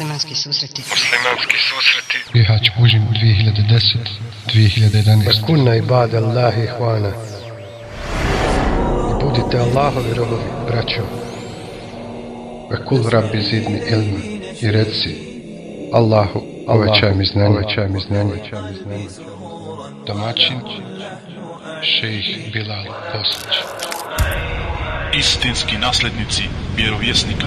Muslimanski susreti. Muslimanski susreti. Bihać Bužim 2010-2011. Kunna ibad Allahi hvana. I budite Allahovi robovi, braćo. Ve kul rabbi zidni ilma. I reci Allahu, uvećaj mi znanje, uvećaj mi znanje. Domaćin Šejih Bilal Bosnić. Istinski naslednici vjerovjesnika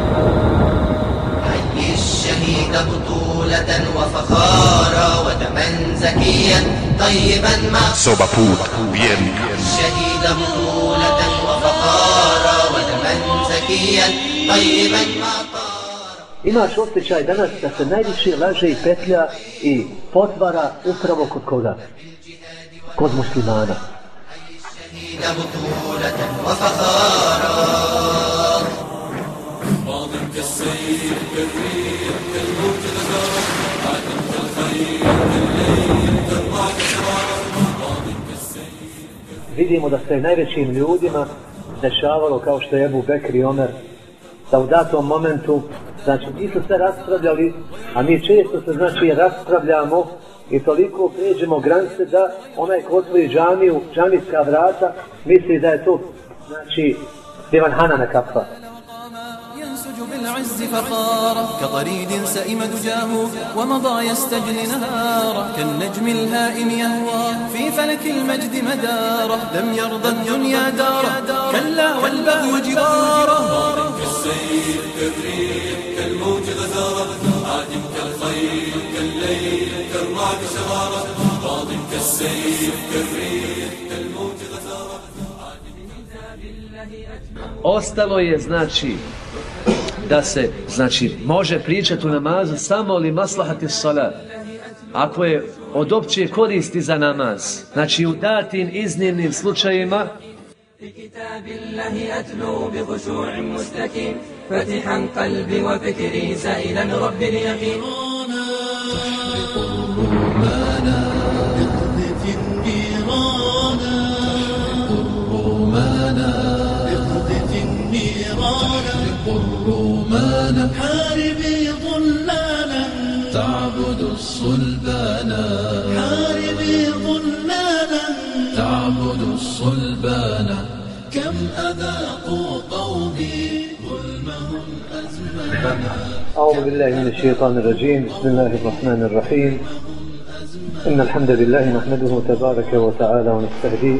الشهيد بطولة وفخارا ودما زكيا طيبا مع Soba put vjernika. الشهيد بطولة وفخارا ودما زكيا طيبا مع طارا Imaš osjećaj danas da se najviše laže i petlja i potvara upravo kod koga? Kod muslimana. الشهيد بطولة وفخارا vidimo da se najvećim ljudima dešavalo kao što je Ebu Bekri Omer da u datom momentu znači ti su sve raspravljali a mi često se znači raspravljamo i toliko prijeđemo granice da onaj ko otvori džamiju džamijska vrata misli da je to znači divan Hanana kapva بالعز فخارا كطريد سئم دجاه ومضى يستجلي نهارا كالنجم الهائم يهوى في فلك المجد مداره لم يرضى الدنيا داره كلا والبهو جباره كالسيل كالريح كالموج غزاره عادم كالخيل كالليل كالرعد شراره راضم كالسيف كالريح كالموج غزاره Ostalo je znači da se znači može pričati u namazu samo li maslahati salat. Ako je od opće koristi za namaz, znači u datim iznimnim slučajima كتاب الله أتلو بخشوع مستكين فتحا قلبي وفكري سائلا رب اليقين حاربي ظلالا تعبد الصلبان. حاربي ظلالا تعبد الصلبان. كم أذاقوا قومي ظلمهم أزمانا. أعوذ بالله من الشيطان الرجيم. بسم الله الرحمن الرحيم. إن الحمد لله نحمده تبارك وتعالى ونستهديه.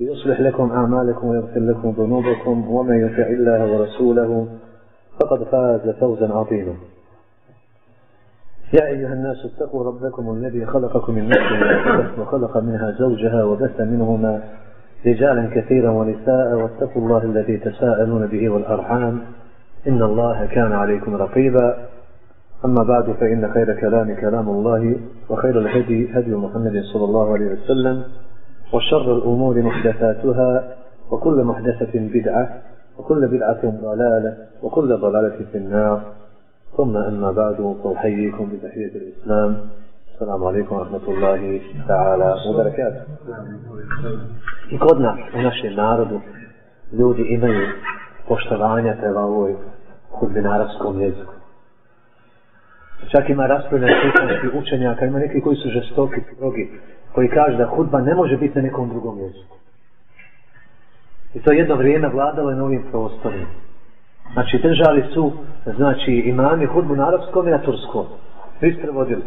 يصلح لكم أعمالكم ويغفر لكم ذنوبكم ومن يطع الله ورسوله فقد فاز فوزا عظيما. يا أيها الناس اتقوا ربكم الذي خلقكم من نفس وخلق منها زوجها وبث منهما رجالا كثيرا ونساء واتقوا الله الذي تساءلون به والأرحام إن الله كان عليكم رقيبا. أما بعد فإن خير كلام كلام الله وخير الهدي هدي محمد صلى الله عليه وسلم وشر الأمور محدثاتها وكل محدثة بدعة وكل بدعة ضلالة وكل ضلالة في النار ثم أما بعد فأحييكم بتحية الإسلام السلام عليكم ورحمة الله تعالى وبركاته I kod nas, u našem narodu, ljudi imaju poštovanja prema ovoj hudbi na arapskom jeziku. Čak ima raspravljanje učenjaka, ima neki koji su žestoki, strogi, koji kaže da hudba ne može biti na nekom drugom jeziku. I to jedno vrijeme vladalo je na ovim prostorima. Znači, držali su, znači, imami hudbu na arapskom i na turskom. Svi prevodili.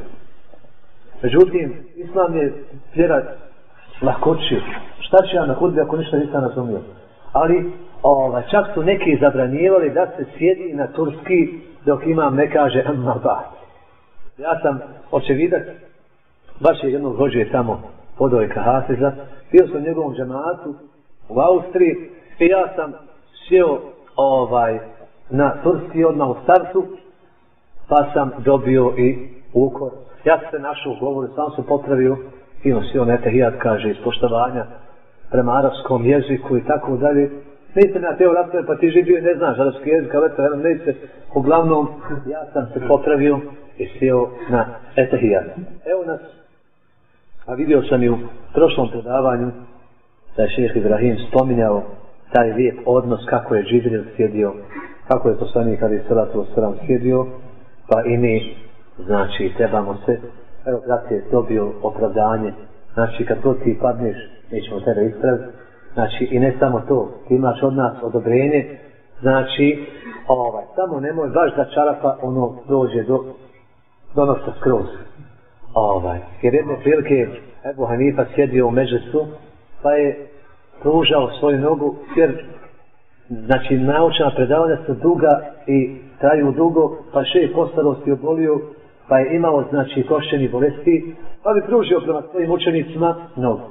Međutim, islam je vjerat lahkoći. Šta će ja na hudbi ako ništa nisam razumio? Ali ova, čak su neki zabranjivali da se sjedi na turski dok imam ne kaže amma ba'd. Ja sam očevidak baš je jednog hođe tamo podojka Hafiza, bio sam u njegovom džematu u Austriji i ja sam sjeo ovaj, na turski odmah u startu pa sam dobio i ukor. Ja sam se našao u govoru, sam sam popravio i on sjeo netehijat kaže ispoštovanja prema arapskom jeziku i tako dalje. Nisam na teo rasprave, pa ti živio ne znaš arapski jezik, ali eto, jedan neće. Uglavnom, ja sam se popravio i sjeo na etehijat. Evo nas, a vidio sam i u prošlom predavanju da je šeheh Ibrahim spominjao taj lijep odnos kako je Džibril sjedio, kako je poslanik Ali Salatu Osram sjedio, pa i mi, znači, trebamo se, evo, brat je dobio opravdanje, znači, kad god ti padneš, mi ćemo tebe ispraviti, znači, i ne samo to, ti imaš od nas odobrenje, znači, ovaj, samo nemoj baš da čarapa ono dođe do, do nosa skroz. Ovaj, jer jedne prilike Ebu Hanifa sjedio u međesu, pa je pružao svoju nogu, jer znači naučna predavanja su duga i traju dugo, pa še je postarosti obolio, pa je imao znači košćeni bolesti, pa bi pružio prema svojim učenicima nogu.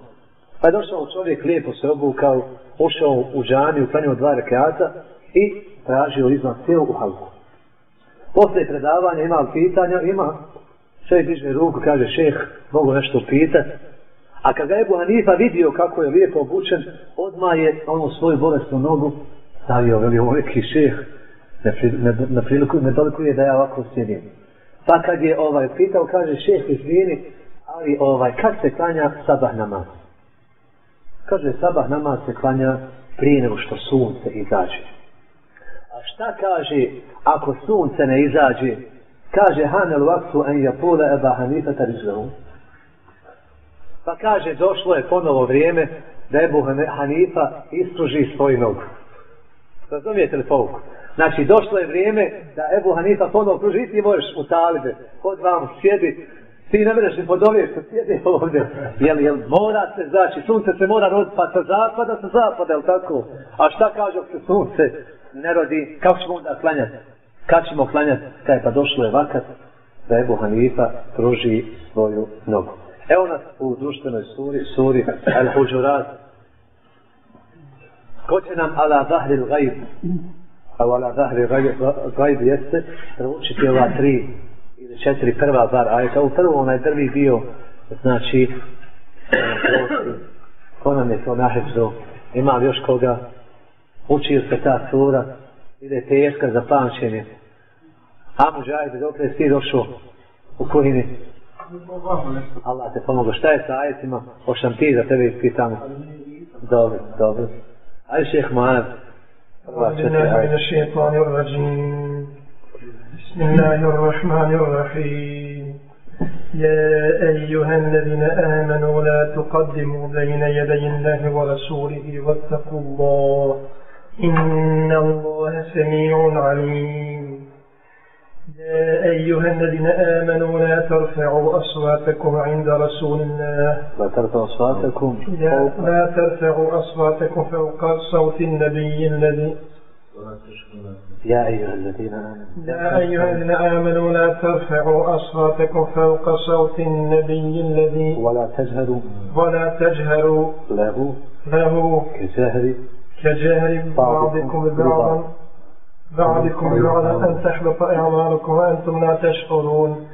Pa je došao čovjek, lijepo se obukao, ušao u džani, uklanio dva rekeata i tražio izvan sjeo u halku. Posle predavanja ima pitanja, ima Čovjek diže ruku, kaže šeh, mogu nešto pitati. A kad ga je Ebu Hanifa vidio kako je lijepo obučen, odmah je ono svoju bolestnu nogu stavio, veli ovo neki šeh, na, ne, na priliku, ne toliko je da ja ovako sjedim. Pa kad je ovaj pitao, kaže šeh, izvini, ali ovaj, kad se klanja sabah namaz? Kaže, sabah namaz se klanja prije nego što sunce izađe. A šta kaže, ako sunce ne izađe, kaže Hanel Vaksu en japule eba hanifa tarizlehu. Pa kaže, došlo je ponovo vrijeme da Ebu Hanifa istruži svoju nogu. Razumijete li povuku? Znači, došlo je vrijeme da Ebu Hanifa ponovo pruži, ti možeš u talibe, kod vam sjedi, ti ne vreš ni pod ove što sjedi ovdje. Jel, jel, mora se, znači, sunce se mora roditi pa sa zapada, sa zapada, jel tako? A šta kaže ako se sunce ne rodi, kako ćemo onda klanjati? Kad ćemo klanjati? Kaj pa došlo je vakat da Ebu Hanifa pruži svoju nogu. Evo nas u društvenoj suri, suri Al-Huđurat. Ko će nam ala zahri l-gajb, a ala zahri l-gajb jeste, proučiti ova tri ili četiri prva bar ajta. U prvom onaj prvi bio, znači, ko nam je to nahebzo, ima još koga, učio se ta sura, ide teška za pamćenje. A muđajde, dok je ti došao u kuhini? Allah te pomogu. Šta je sa ajetima? Ošam ti za tebe ispitamo. Dobro, dobro. Ajde šeheh Mohamed. بسم الله الرحمن الرحيم يا أيها الذين آمنوا لا تقدموا بين يدي الله ورسوله واتقوا الله إن الله سميع عليم. يا أيها الذين آمنوا لا ترفعوا أصواتكم عند رسول الله. لا ترفعوا أصواتكم لا, لا ترفعوا أصواتكم فوق صوت النبي الذي يا أيها الذين آمنوا. يا أيها الذين آمنوا لا ترفعوا أصواتكم فوق صوت النبي الذي ولا تجهروا. ولا تجهروا. له له كجهر. كجهر بعضكم ببعض. بعضكم ببعض. أن تحبط أعمالكم وأنتم لا تشعرون.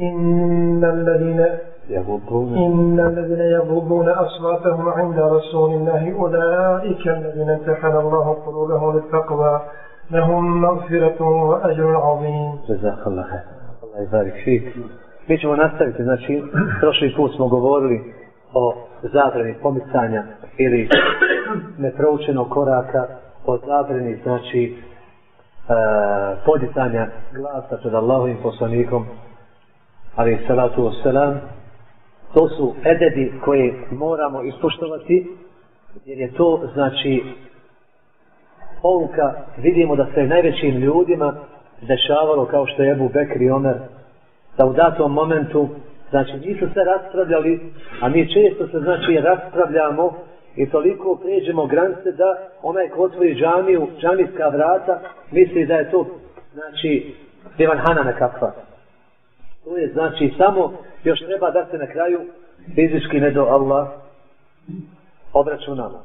إن الذين يغضون. إن الذين يغضون أصواتهم عند رسول الله أولئك الذين امتحن الله قلوبهم للتقوى. لهم مغفرة وأجر عظيم. جزاك الله خير. الله يبارك فيك. Mi ćemo nastaviti, znači, prošli put smo govorili o zabrani pomicanja ili neproučenog koraka, o zabrani, znači, e, podicanja glasa pred Allahovim poslanikom, ali salatu wasalam, to su edebi koje moramo ispoštovati, jer je to, znači, pouka, vidimo da se najvećim ljudima dešavalo, kao što je Ebu Bekri Omer, da u datom momentu, znači, nisu se raspravljali, a mi često se, znači, raspravljamo i toliko pređemo granice da onaj ko otvori džamiju, džamijska vrata, misli da je to, znači, divan hana nekakva. To je, znači, samo još treba da se na kraju fizički ne do Allah obračunamo.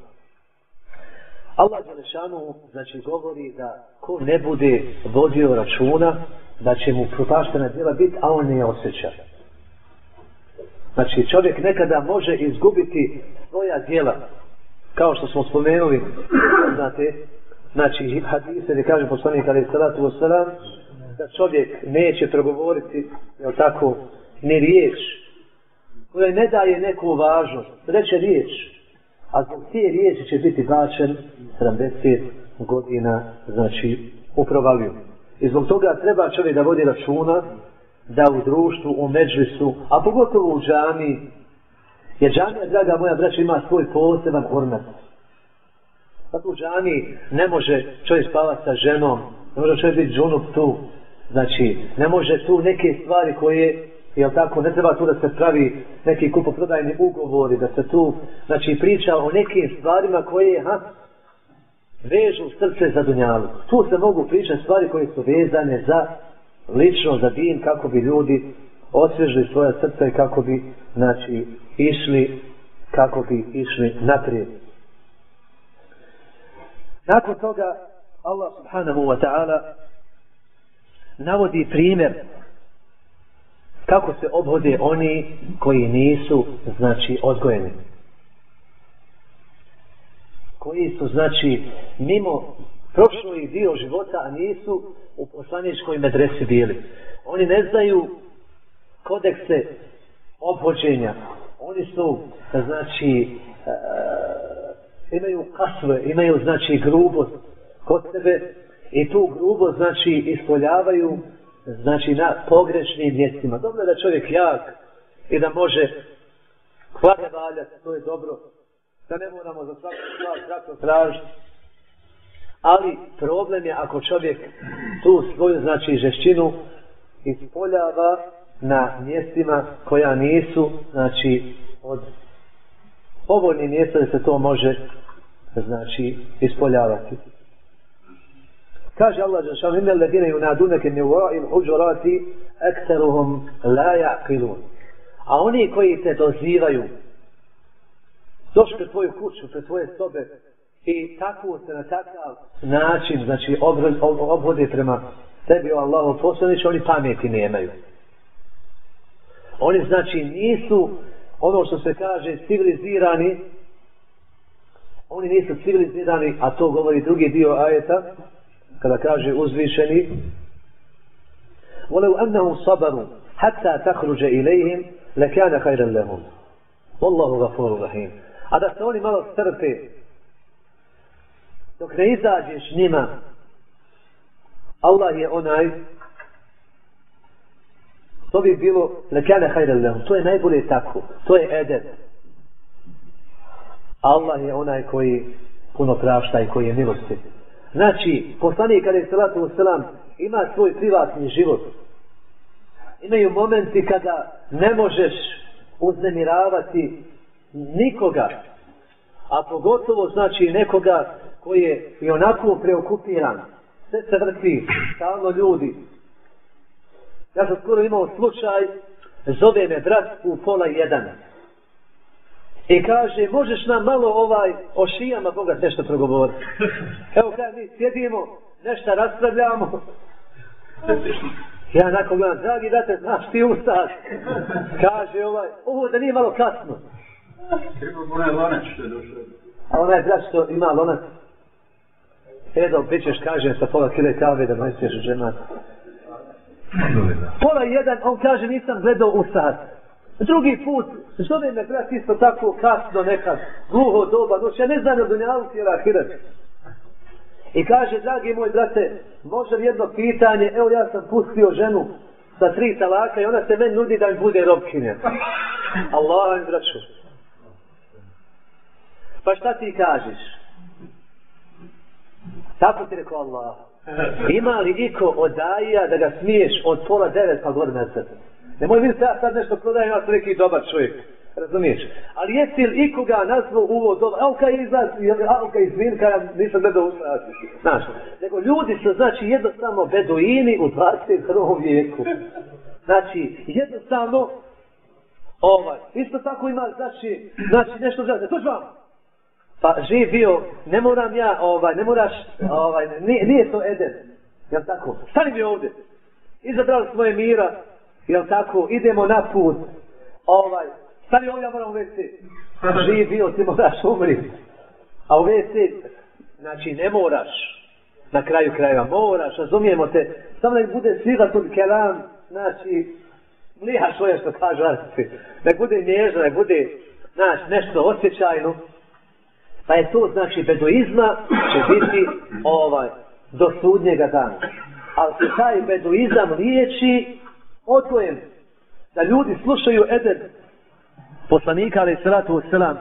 Allah Đelešanu znači govori da ko ne bude vodio računa da će mu propaštena djela biti, a on ne je osjeća. Znači čovjek nekada može izgubiti svoja djela. Kao što smo spomenuli znate znači hadise gdje kaže poslanik ali salatu wasalam da čovjek neće progovoriti jel tako ni riječ koja ne daje neku važnost reče riječ. A zbog te riječi će biti bačen 70 godina znači u provaliju i zbog toga treba čovjek da vodi računa da u društvu, u međlisu, a pogotovo u džami, jer džamija, draga moja braća, ima svoj poseban ornat. Zato u džami ne može čovjek spavati sa ženom, ne može čovjek biti džunup tu, znači ne može tu neke stvari koje Jel tako, ne treba tu da se pravi neki kupoprodajni ugovori, da se tu, znači, priča o nekim stvarima koje, ha, vežu srce za dunjalu. Tu se mogu pričati stvari koje su vezane za lično za din kako bi ljudi osvježili svoja srca i kako bi znači išli kako bi išli naprijed. Nakon toga Allah subhanahu wa ta'ala navodi primjer kako se obhode oni koji nisu znači odgojeni. Koji su znači mimo prošli dio života, a nisu u poslaničkoj medresi bili. Oni ne znaju kodekse obhođenja. Oni su, znači, e, imaju kasve, imaju, znači, grubost kod sebe i tu grubost, znači, ispoljavaju, znači, na pogrešnim mjestima. Dobro je da čovjek jak i da može hvale valjati, to je dobro. Da ne moramo za svaku stvar kratko tražiti ali problem je ako čovjek tu svoju znači žešćinu ispoljava na mjestima koja nisu znači od povoljnih mjesta da se to može znači ispoljavati. Kaže Allah Žešan inna ladine yunadunake mi wa'il huđurati ekseruhum la ja'qilun a oni koji te dozivaju došli pred tvoju kuću, pred tvoje sobe i tako se na takav način znači obhode prema sebi o Allahu poslanić oni pameti nemaju oni znači nisu ono što se kaže civilizirani oni nisu civilizirani a to govori drugi dio ajeta kada kaže uzvišeni ولو أنهم صبروا حتى تخرج إليهم لكان خيرا لهم والله غفور رحيم a da se oni malo strpe dok ne izađeš njima Allah je onaj to bi bilo lekane hajde lehu to je najbolje tako to je eden. Allah je onaj koji puno prašta i koji je milosti znači poslanik kada je salatu wasalam ima svoj privatni život imaju momenti kada ne možeš uznemiravati nikoga a pogotovo znači nekoga koji je i onako preokupiran, sve se vrti, stalno ljudi. Ja sam skoro imao slučaj, zove me brat u pola jedan. I kaže, možeš nam malo ovaj o šijama Boga nešto progovoriti. Evo kada mi sjedimo, nešto raspravljamo. Ja nakon gledam, dragi date, znaš ti ustaš. Kaže ovaj, ovo da nije malo kasno. Treba onaj lonac što je došao. A onaj brat što ima lonac, Edo, pričeš, kaže, sa pola kile kave da majstuješ žena. Pola jedan, on kaže, nisam gledao u sat. Drugi put, zove me brat isto tako kasno nekad, gluho doba, noć, ja ne znam da dunjavu ti je I kaže, dragi moj brate, može jedno pitanje, evo ja sam pustio ženu sa tri talaka i ona se meni nudi da mi bude robkinja. Allah im braću. Pa šta ti kažeš? Tako ti rekao Allah. Ima li iko od daija da ga smiješ od pola devet pa gore na sebe? Nemoj vidjeti ja sad nešto prodajem, ja sam neki dobar čovjek. Razumiješ? Ali jesi li ikoga nazvao uvod Evo kaj izlaz, evo kaj izvin, kaj nisam gledao uslati. Znaš, nego ljudi su, znači, jednostavno beduini u 21. vijeku. Znači, jednostavno, ovaj, isto tako ima, znači, znači, nešto znači, to vam. Pa živ bio, ne moram ja, ovaj, ne moraš, ovaj, nije, nije to Eden. Jel tako? Stani mi ovdje. Izabrali svoje mira, jel tako? Idemo na put. Ovaj, stani ovdje, ja moram u WC. Živ bio, ti moraš umriti. A u WC, znači, ne moraš. Na kraju krajeva moraš, razumijemo te. Samo da bude sviga tu kelam, znači, liha svoje što kaže. Nek bude nježno, nek bude, znaš, nešto osjećajno. Pa je to, znači, beduizma će biti ovaj, do sudnjega dana. Ali se taj beduizam liječi odgojem Da ljudi slušaju Eden, poslanika, ali salatu wasalam,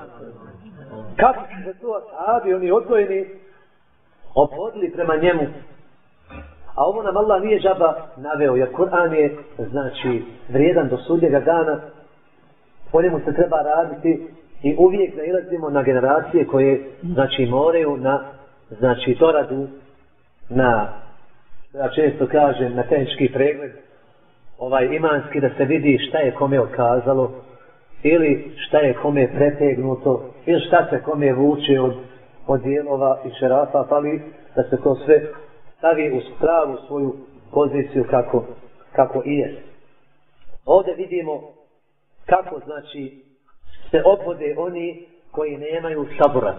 kako su se to ashabi, oni odvojeni, obhodili prema njemu. A ovo nam Allah nije žaba naveo, jer Kur'an je, znači, vrijedan do sudnjega dana, po njemu se treba raditi i uvijek nailazimo na generacije koje, znači, moraju na, znači, doradu, na, ja često kažem, na tehnički pregled, ovaj imanski da se vidi šta je kome okazalo, ili šta je kome pretegnuto, ili šta se kome vuče od, od dijelova i šerafa, pa da se to sve stavi u pravu svoju poziciju kako, kako i je. Ovdje vidimo kako znači se opode oni koji nemaju sabora.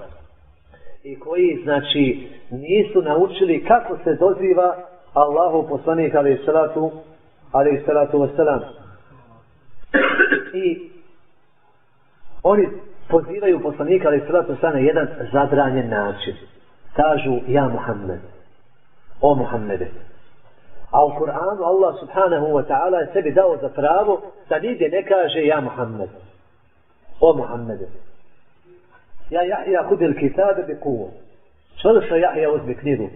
I koji znači nisu naučili kako se doziva Allahu poslanik ali salatu ali salatu wasalam i oni pozivaju poslanika ali salatu wasalam na jedan zabranjen način. Kažu ja Muhammed o Muhammede. A u Kur'anu Allah subhanahu wa ta'ala je sebi dao za pravo da nigdje ne kaže ja Muhammed o Muhammede ja Jahja hudil kitabe bi kuvo što što Jahja uzmi knjigu.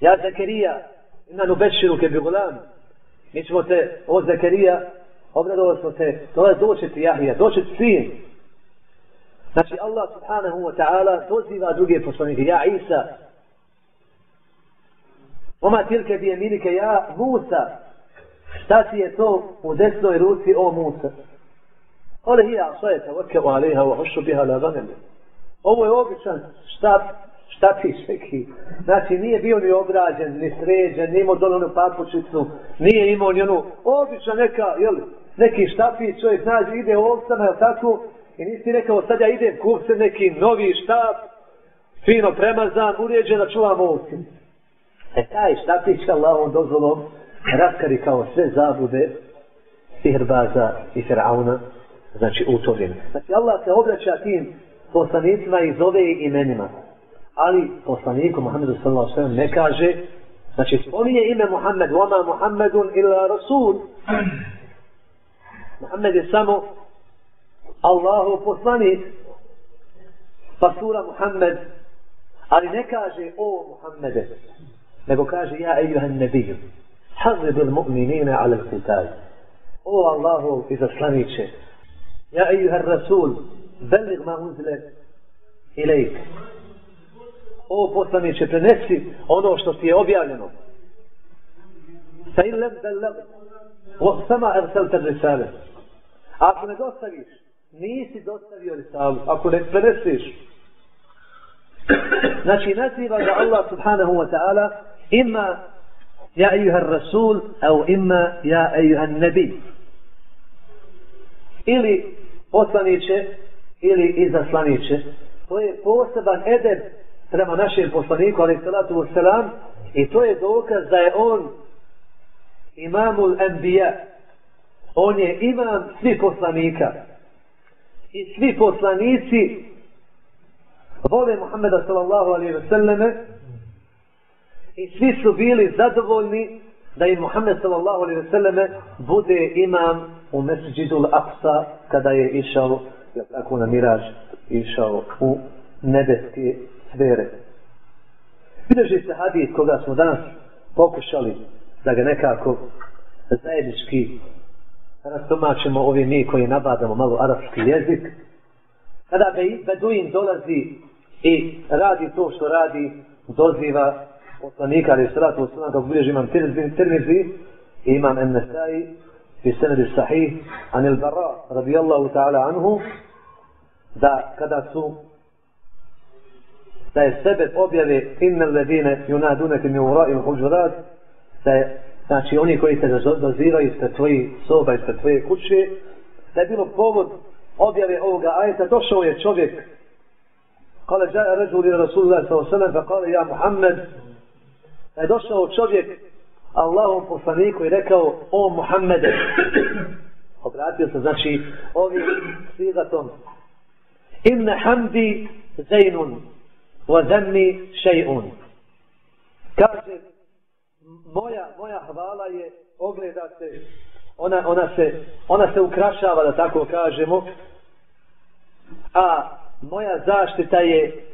Ja Zakarija ina nubeširu ke bi gulam. Mi ćemo te o Zakarija obradovali smo te. To je doći ti Jahja doći ti sin. Znači Allah subhanahu wa ta'ala poziva druge poslanike. Ja Isa. Oma tilke bi jeminike ja Musa. Šta ti je to u desnoj ruci o Musa? Ole hi asaje tavake u wa u biha la ganeme. Ovo je običan štap, štapić neki. Znači nije bio ni obrađen, ni sređen, nije imao dole onu papučicu, nije imao ni onu običan neka, jel, neki štapić, čovjek nađe, ide ovcama, jel tako, i nisi rekao sad ja idem kupce neki novi štap, fino premazan, uređen da čuvam ovce. E taj štapić Allahom dozvolom raskari kao sve zabude sihrbaza i firauna znači u to vrijeme. Znači Allah se obraća tim poslanicima i zove imenima. Ali poslaniku Muhammedu sallallahu alejhi ve sellem ne kaže znači spominje ime Muhammed, vama Muhammedun illa rasul. Muhammed je samo Allahov poslanik. Pa sura Muhammed ali ne kaže o Muhammede nego kaže ja ejuhan nebiju. Hazribil mu'minina mu'minine ala kutaj o Allahov izaslaniće يا أيها الرسول بلغ ما أنزل إليك O poslaniče, prenesi ono što ti je objavljeno. Sa in lem bellag, o sama erselte risale. Ako ne dostaviš, nisi dostavio risalu. Ako ne prenesiš, znači naziva ga Allah subhanahu wa ta'ala ima ja ejuha rasul, au ima ja ejuha nebi. Ili poslaniće ili izaslaniće. To je poseban edeb prema našem poslaniku, ali salatu wasalam, i to je dokaz da je on imamul enbija. On je imam svi poslanika. I svi poslanici vole Muhammeda sallallahu alaihi wasallame i svi su bili zadovoljni da im Muhammed sallallahu alaihi wasallame bude imam u Mesđidu Al-Aqsa kada je išao ja tako na miraž išao u nebeske sfere. Bileži se hadis koga smo danas pokušali da ga nekako zajednički rastomačimo ovi mi koji nabadamo malo arapski jezik, kada Beduin dolazi i radi to što radi, doziva poslanika ali sratu osnovna kako bilježi imam Tirmizi i imam Ennesai في senedi sahih an البراء رضي الله ta'ala anhu da kada su da je sebe objave inne ledine junadunete mi ura i huđurat da je znači oni koji te dozivaju ispred tvojih soba ispred tvoje kuće da je bilo povod objave ovoga ajeta došao je čovjek kale jae ređu li rasulullah s.a.v. pa kale ja Muhammed da je došao čovjek Allahom poslaniku i rekao o Muhammede. Obratio se znači ovim sigatom inne hamdi zejnun wa zemni šejun kaže moja, moja hvala je ogleda se ona, ona se ona se ukrašava da tako kažemo a moja zaštita je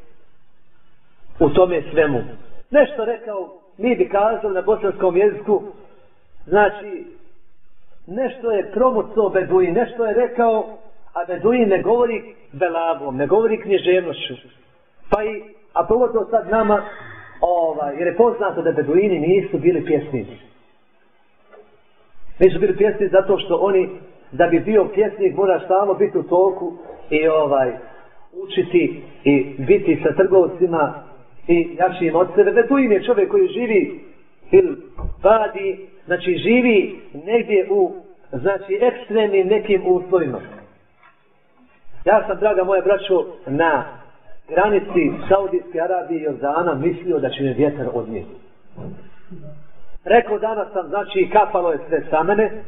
u tome svemu. Nešto rekao mi bi kazali na bosanskom jeziku, znači, nešto je promucao Beduin, nešto je rekao, a Beduin ne govori belavom, ne govori knježevnošću. Pa i, a pogotovo sad nama, ovaj, jer je poznato da Beduini nisu bili pjesnici. Nisu bili pjesnici zato što oni, da bi bio pjesnik, mora stalno biti u toku i ovaj, učiti i biti sa trgovcima i jačim od sebe. Dakle, Beduin je čovjek koji živi fil vadi, znači živi negdje u znači ekstremnim nekim uslovima. Ja sam, draga moja braćo, na granici Saudijske Arabije i Jordana mislio da će me vjetar odnijeti. Rekao danas sam, znači kapalo je sve sa mene,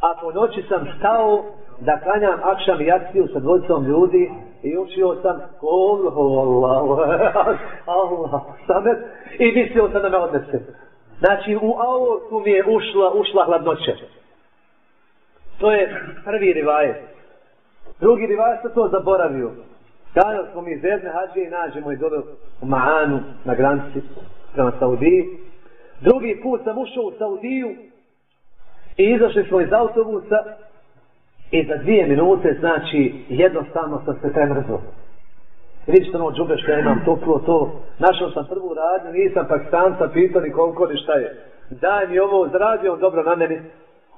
a po noći sam stao da klanjam akšam i akciju sa dvojicom ljudi i učio sam kol, Allah, Allah, samet, i mislio sam da me odnese. Znači, u aortu mi je ušla, ušla hladnoća. To je prvi rivajet. Drugi rivajet sam to zaboravio. Kada smo mi iz jedne hađe i nađemo i dole u Maanu na granici prema Saudiji. Drugi put sam ušao u Saudiju i izašli smo iz autobusa I za dvije minute, znači, jednostavno sam se premrzo. Vidite ono džube što ja imam toplo to. Našao sam prvu radnju, nisam pakistanca pitao ni koliko ni šta je. Daj mi ovo, zaradio dobro na meni.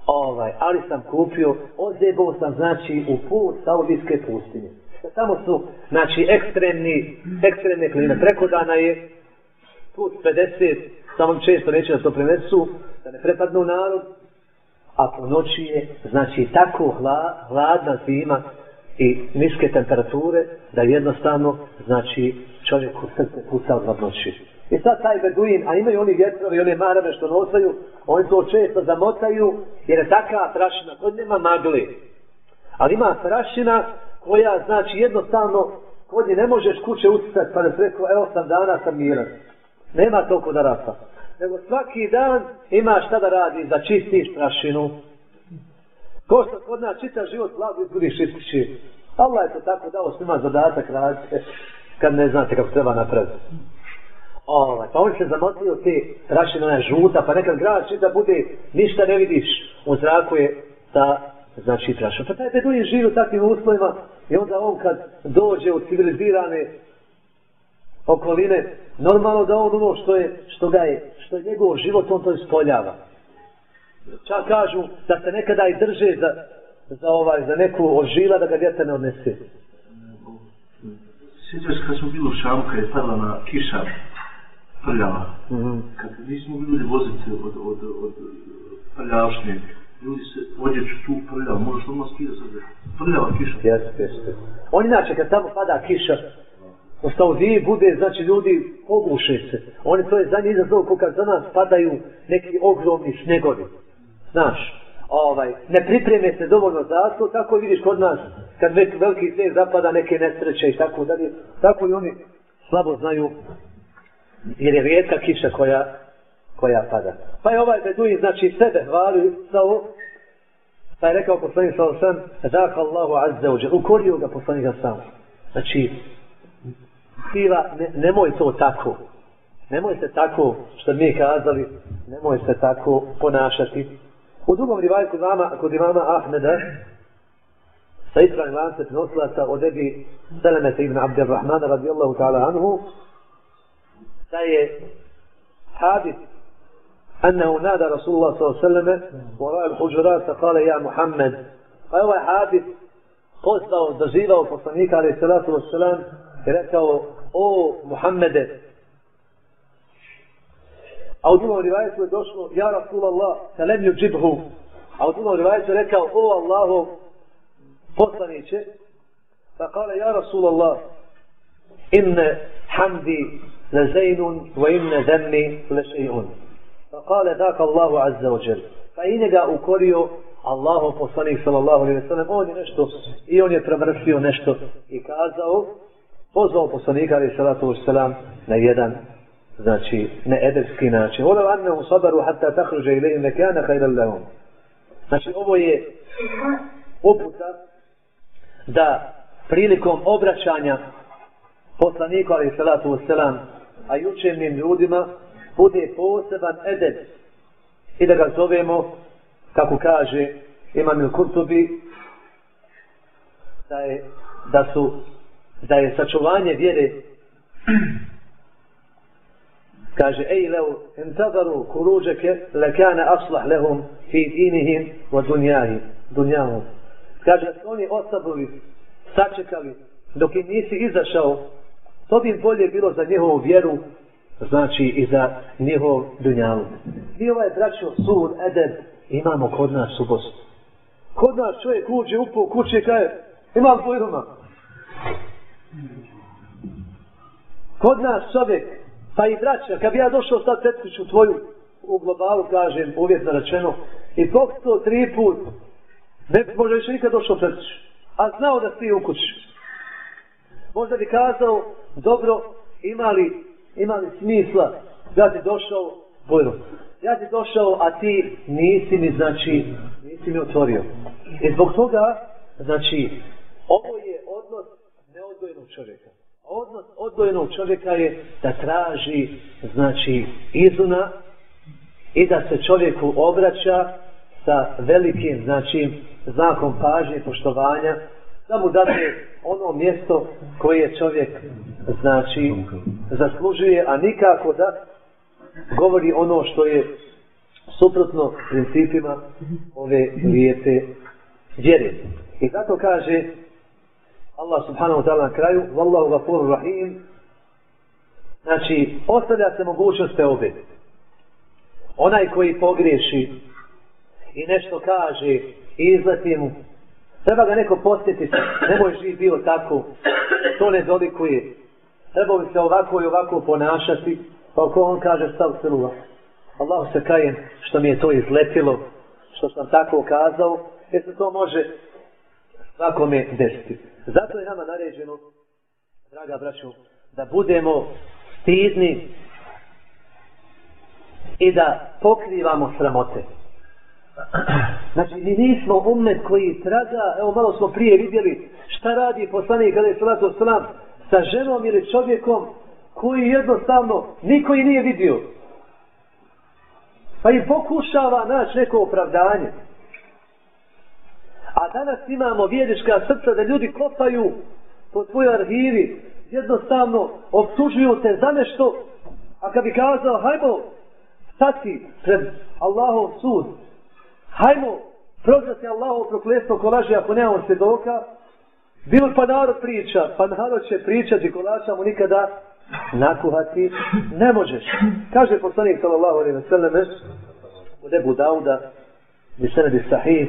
Ovaj, ali sam kupio, odzebao sam, znači, u put Saudijske pustinje. Tamo su, znači, ekstremni, ekstremne klime. Preko dana je put 50, samo često neće da to prenesu, da ne prepadnu narod, a po noći je, znači, tako hla, hladna zima i niske temperature, da jednostavno, znači, čovjek u srce puca od noći. I sad taj beduin, a imaju oni vjetrovi, one marame što nosaju, oni to često zamotaju, jer je takva prašina, kod nema magle. Ali ima prašina koja, znači, jednostavno, kod ne možeš kuće usisati, pa da se rekao, evo sam dana sam miran. Nema toliko da rasa nego svaki dan ima šta da radi da čistiš prašinu. Ko što kod nas čita život blago izbudiš čistići. Allah je to tako dao svima zadatak radite kad ne znate kako treba napraviti. Ovaj, pa on se zamotio te prašine, ona je žuta, pa nekad grad čita bude, ništa ne vidiš. U zraku je ta, znači, prašina. Pa taj beduin živi u takvim uslovima i onda on kad dođe u civilizirane okoline, normalno da on ono što je, što ga je, što je njegov život, on to ispoljava. Čak kažu da se nekada i drže za, za ovaj, za neku ožila da ga vjetar ne odnese. Sjećaš kad smo bili u Šamu, kad je padla na kiša prljava, mm -hmm. kad nismo bili ljudi voziti od, od, od prljavšnje, ljudi se odjeću tu prljava, možeš ono skida sad, prljava kiša. Jeste, jeste. On inače, kad tamo pada kiša, u Saudiji bude, znači ljudi poguše se. Oni to je za njih izazov ko kad za nas padaju neki ogromni snegovi. Znaš, ovaj, ne pripreme se dovoljno za to, tako vidiš kod nas, kad već veliki sneg zapada neke nesreće i tako dalje, tako i oni slabo znaju, jer je rijetka kiša koja, koja pada. Pa je ovaj Beduin, znači sebe hvali za ovo, pa je rekao poslanik sa osam, zaka Allahu azza uđe, ukorio ga poslanik sa sam. Znači, sila, ne, nemoj to tako. Nemoj se tako, što mi je kazali, nemoj se tako ponašati. U drugom rivaju kod imama, kod imama Ahmeda, sa ispravim lance prenoslaca od Ebi Selemete ibn Abdelrahmana radijallahu ta'ala anhu, da je hadis أنه نادى رسول الله صلى الله عليه وسلم وراء الحجرات فقال يا محمد فهو حادث pozvao, dozivao poslanika alaih salatu wassalam i rekao o Muhammede. A u drugom rivajetu je došlo ja Rasulallah salem ju džibhu a u drugom rivajetu je rekao o Allahu poslaniće pa kale ja Rasulallah inne hamdi lezeynun wa inne zemni lešejun pa kale dak Allahu azza wa jel pa i njega ukorio Allahu poslanik sallallahu alejhi ve sellem on je nešto i on je prevršio nešto i kazao pozvao poslanika ali salatu vesselam na jedan znači needepski način. Wala annahu sabaru hatta takhruja ilayhim kana khayran lahum. Znači ovo je uputa da prilikom obraćanja poslaniku ali salatu vesselam a jučevnim ljudima bude poseban edep i da ga zovemo kako kaže Imam il-Kurtubi da je da su da je sačuvanje vjere kaže ej leo intadaru kuruđeke lekane aslah lehum fi dinihim wa dunjahi dunjahom kaže da oni ostavili sačekali dok im nisi izašao to bi bolje bilo za njihovu vjeru znači i za njihov dunjavu i ovaj braćo sud edeb imamo kod nas u Bosni. Kod nas čovjek uđe upo kuće i kaže, imam dvojruma. Kod nas čovjek, pa i braća, kad bi ja došao sad tetkuću tvoju, u globalu kažem, uvjetno rečeno, i poksto tri put, ne bi možda više nikad došao tetkuću. A znao da si u kući. Možda bi kazao, dobro, imali, imali smisla da ti došao bojno, ja ti došao, a ti nisi mi, znači, nisi mi otvorio. I zbog toga, znači, ovo je čovjeka. Odnos odgojenog čovjeka je da traži, znači, izuna i da se čovjeku obraća sa velikim, znači, znakom pažnje i poštovanja, da mu date ono mjesto koje čovjek, znači, zaslužuje, a nikako da govori ono što je suprotno principima ove lijepe vjere. I zato kaže Allah subhanahu wa ta'ala na kraju Wallahu gafuru rahim Znači, ostavlja se mogućnost te obe. Onaj koji pogriješi i nešto kaže i izleti mu, treba ga neko posjetiti, nemoj živ bio tako, to ne dolikuje. Treba bi se ovako i ovako ponašati, Pa ako on kaže stav crula, Allah se kajem što mi je to izletilo, što sam tako kazao, jer se to može svakome desiti. Zato je nama naređeno, draga braćo, da budemo stidni i da pokrivamo sramote. Znači, mi nismo umet koji traga, evo malo smo prije vidjeli šta radi poslanik kada je salatu sram sa ženom ili čovjekom koji jednostavno niko i nije vidio. Pa i pokušava naći neko opravdanje. A danas imamo vjeriška srca da ljudi kopaju po tvojoj arhivi, jednostavno obtužuju te za nešto, a kad bi kazao, hajmo stati pred Allahov sud, hajmo prozvati Allahov prokletstvo ko laži ako nemamo svjedoka, bilo pa narod priča, pa narod će pričati ko laža mu nikada nakuhati ne možeš. Kaže poslanik sallallahu alejhi ve sellem u debu Dauda bi sahih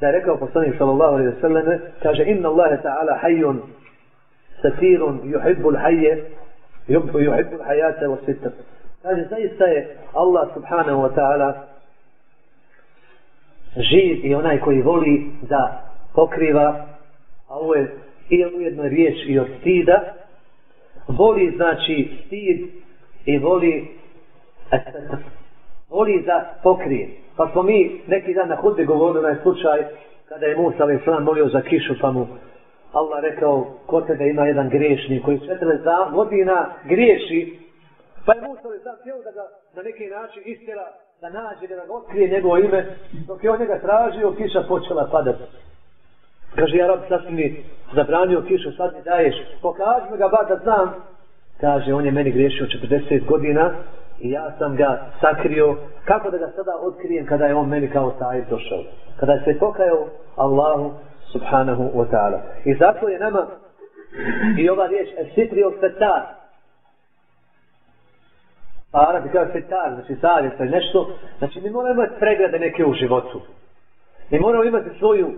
da je rekao poslanik sallallahu alaihi ve sallam, kaže inna Allahe ta'ala hayyun satirun yuhibbul hajje, yuhibbul hajate wa sitr kaže zaista je Allah subhanahu wa ta'ala živ i onaj koji voli da pokriva a ovo je i ujedno riječ i od stida voli znači stid i voli voli da pokrije. Pa smo mi neki dan na hudbi govorili na slučaj kada je Musa ali sam molio za kišu pa mu Allah rekao ko tebe ima jedan griješnik koji 40 godina griješi pa je Musa ali sam htio da ga na neki način istjera da nađe, da ga otkrije njegovo ime, dok je on njega tražio, kiša počela padati. Kaže, ja rab, sad si mi zabranio kišu, sad mi daješ, pokaži mi ga ba, da znam. Kaže, on je meni griješio 40 godina i ja sam ga sakrio. Kako da ga sada otkrijem kada je on meni kao taj došao? Kada je se pokajao Allahu subhanahu wa ta'ala. I zato je nama i ova riječ esitrio fetar. Pa Arabi kao fetar, znači savjesta i nešto. Znači mi moramo imati pregrade neke u životu. Mi moramo imati svoju,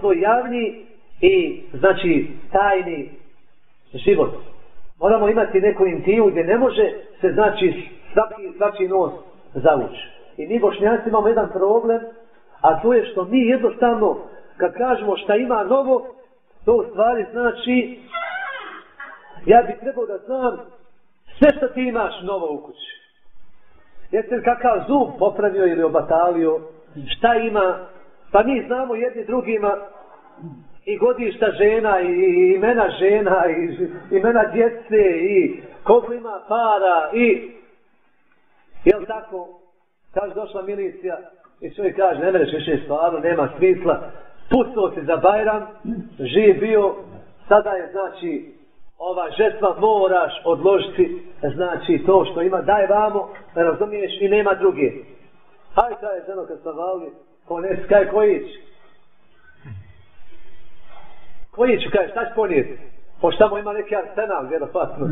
svoj javni i znači tajni život. Moramo imati neku intimu gdje ne može se znači svaki, svaki znači nos zavući. I mi bošnjaci imamo jedan problem, a to je što mi jednostavno kad kažemo šta ima novo, to u stvari znači ja bih trebao da znam sve što ti imaš novo u kući. Jeste li kakav zub popravio ili obatalio, šta ima, pa mi znamo jedni drugima i godišta žena i imena žena i imena djece i koliko ima para i jel tako kaže došla milicija i čovjek kaže ne mereš više stvarno nema smisla pustio se za Bajram živ bio sada je znači ova žetva moraš odložiti znači to što ima daj vamo ne razumiješ i nema druge hajde kaže ženo kad sam vali ponesi, kaj kojić. Kojiću, kaj, ću kaže, šta će ponijeti? Pošto tamo ima neki arsenal, vjerovatno.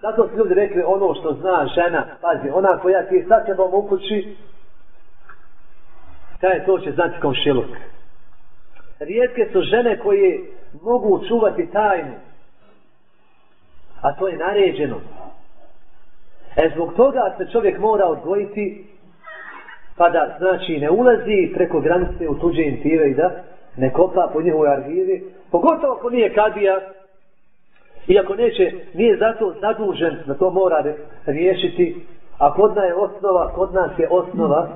Zato su ljudi rekli ono što zna žena, pazi, ona koja ti je sa tebom u kući, kaj to će znati komšiluk. Rijetke su žene koje mogu čuvati tajnu, a to je naređeno. E zbog toga se čovjek mora odgojiti, pa da znači ne ulazi preko granice u tuđe intive i da ne kopa po njihovoj arhivi, pogotovo ako nije kadija, iako neće, nije zato zadužen da to mora riješiti, a kod nas je osnova, kod nas je osnova,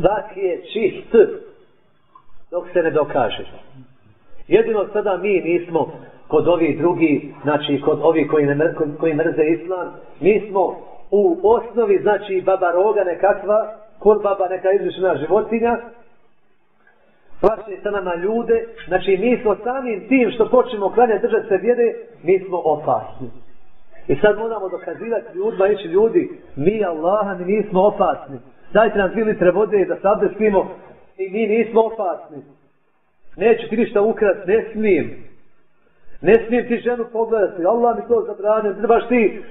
svaki je čist, dok se ne dokaže. Jedino sada mi nismo kod ovih drugi, znači kod ovih koji, ne, koji mrze islam, mi smo u osnovi, znači baba roga nekakva, kod baba neka izvišena životinja, plaće sa nama ljude, znači mi smo samim tim što počnemo klanjati držati se vjere, mi smo opasni. I sad moramo dokazivati ljudima, ići ljudi, mi Allaha mi nismo opasni. Dajte nam dvije litre vode da sad spimo i mi nismo opasni. Neću ti ništa ukrat, ne smijem. Ne smijem ti ženu pogledati, Allah mi to zabranio, trebaš ti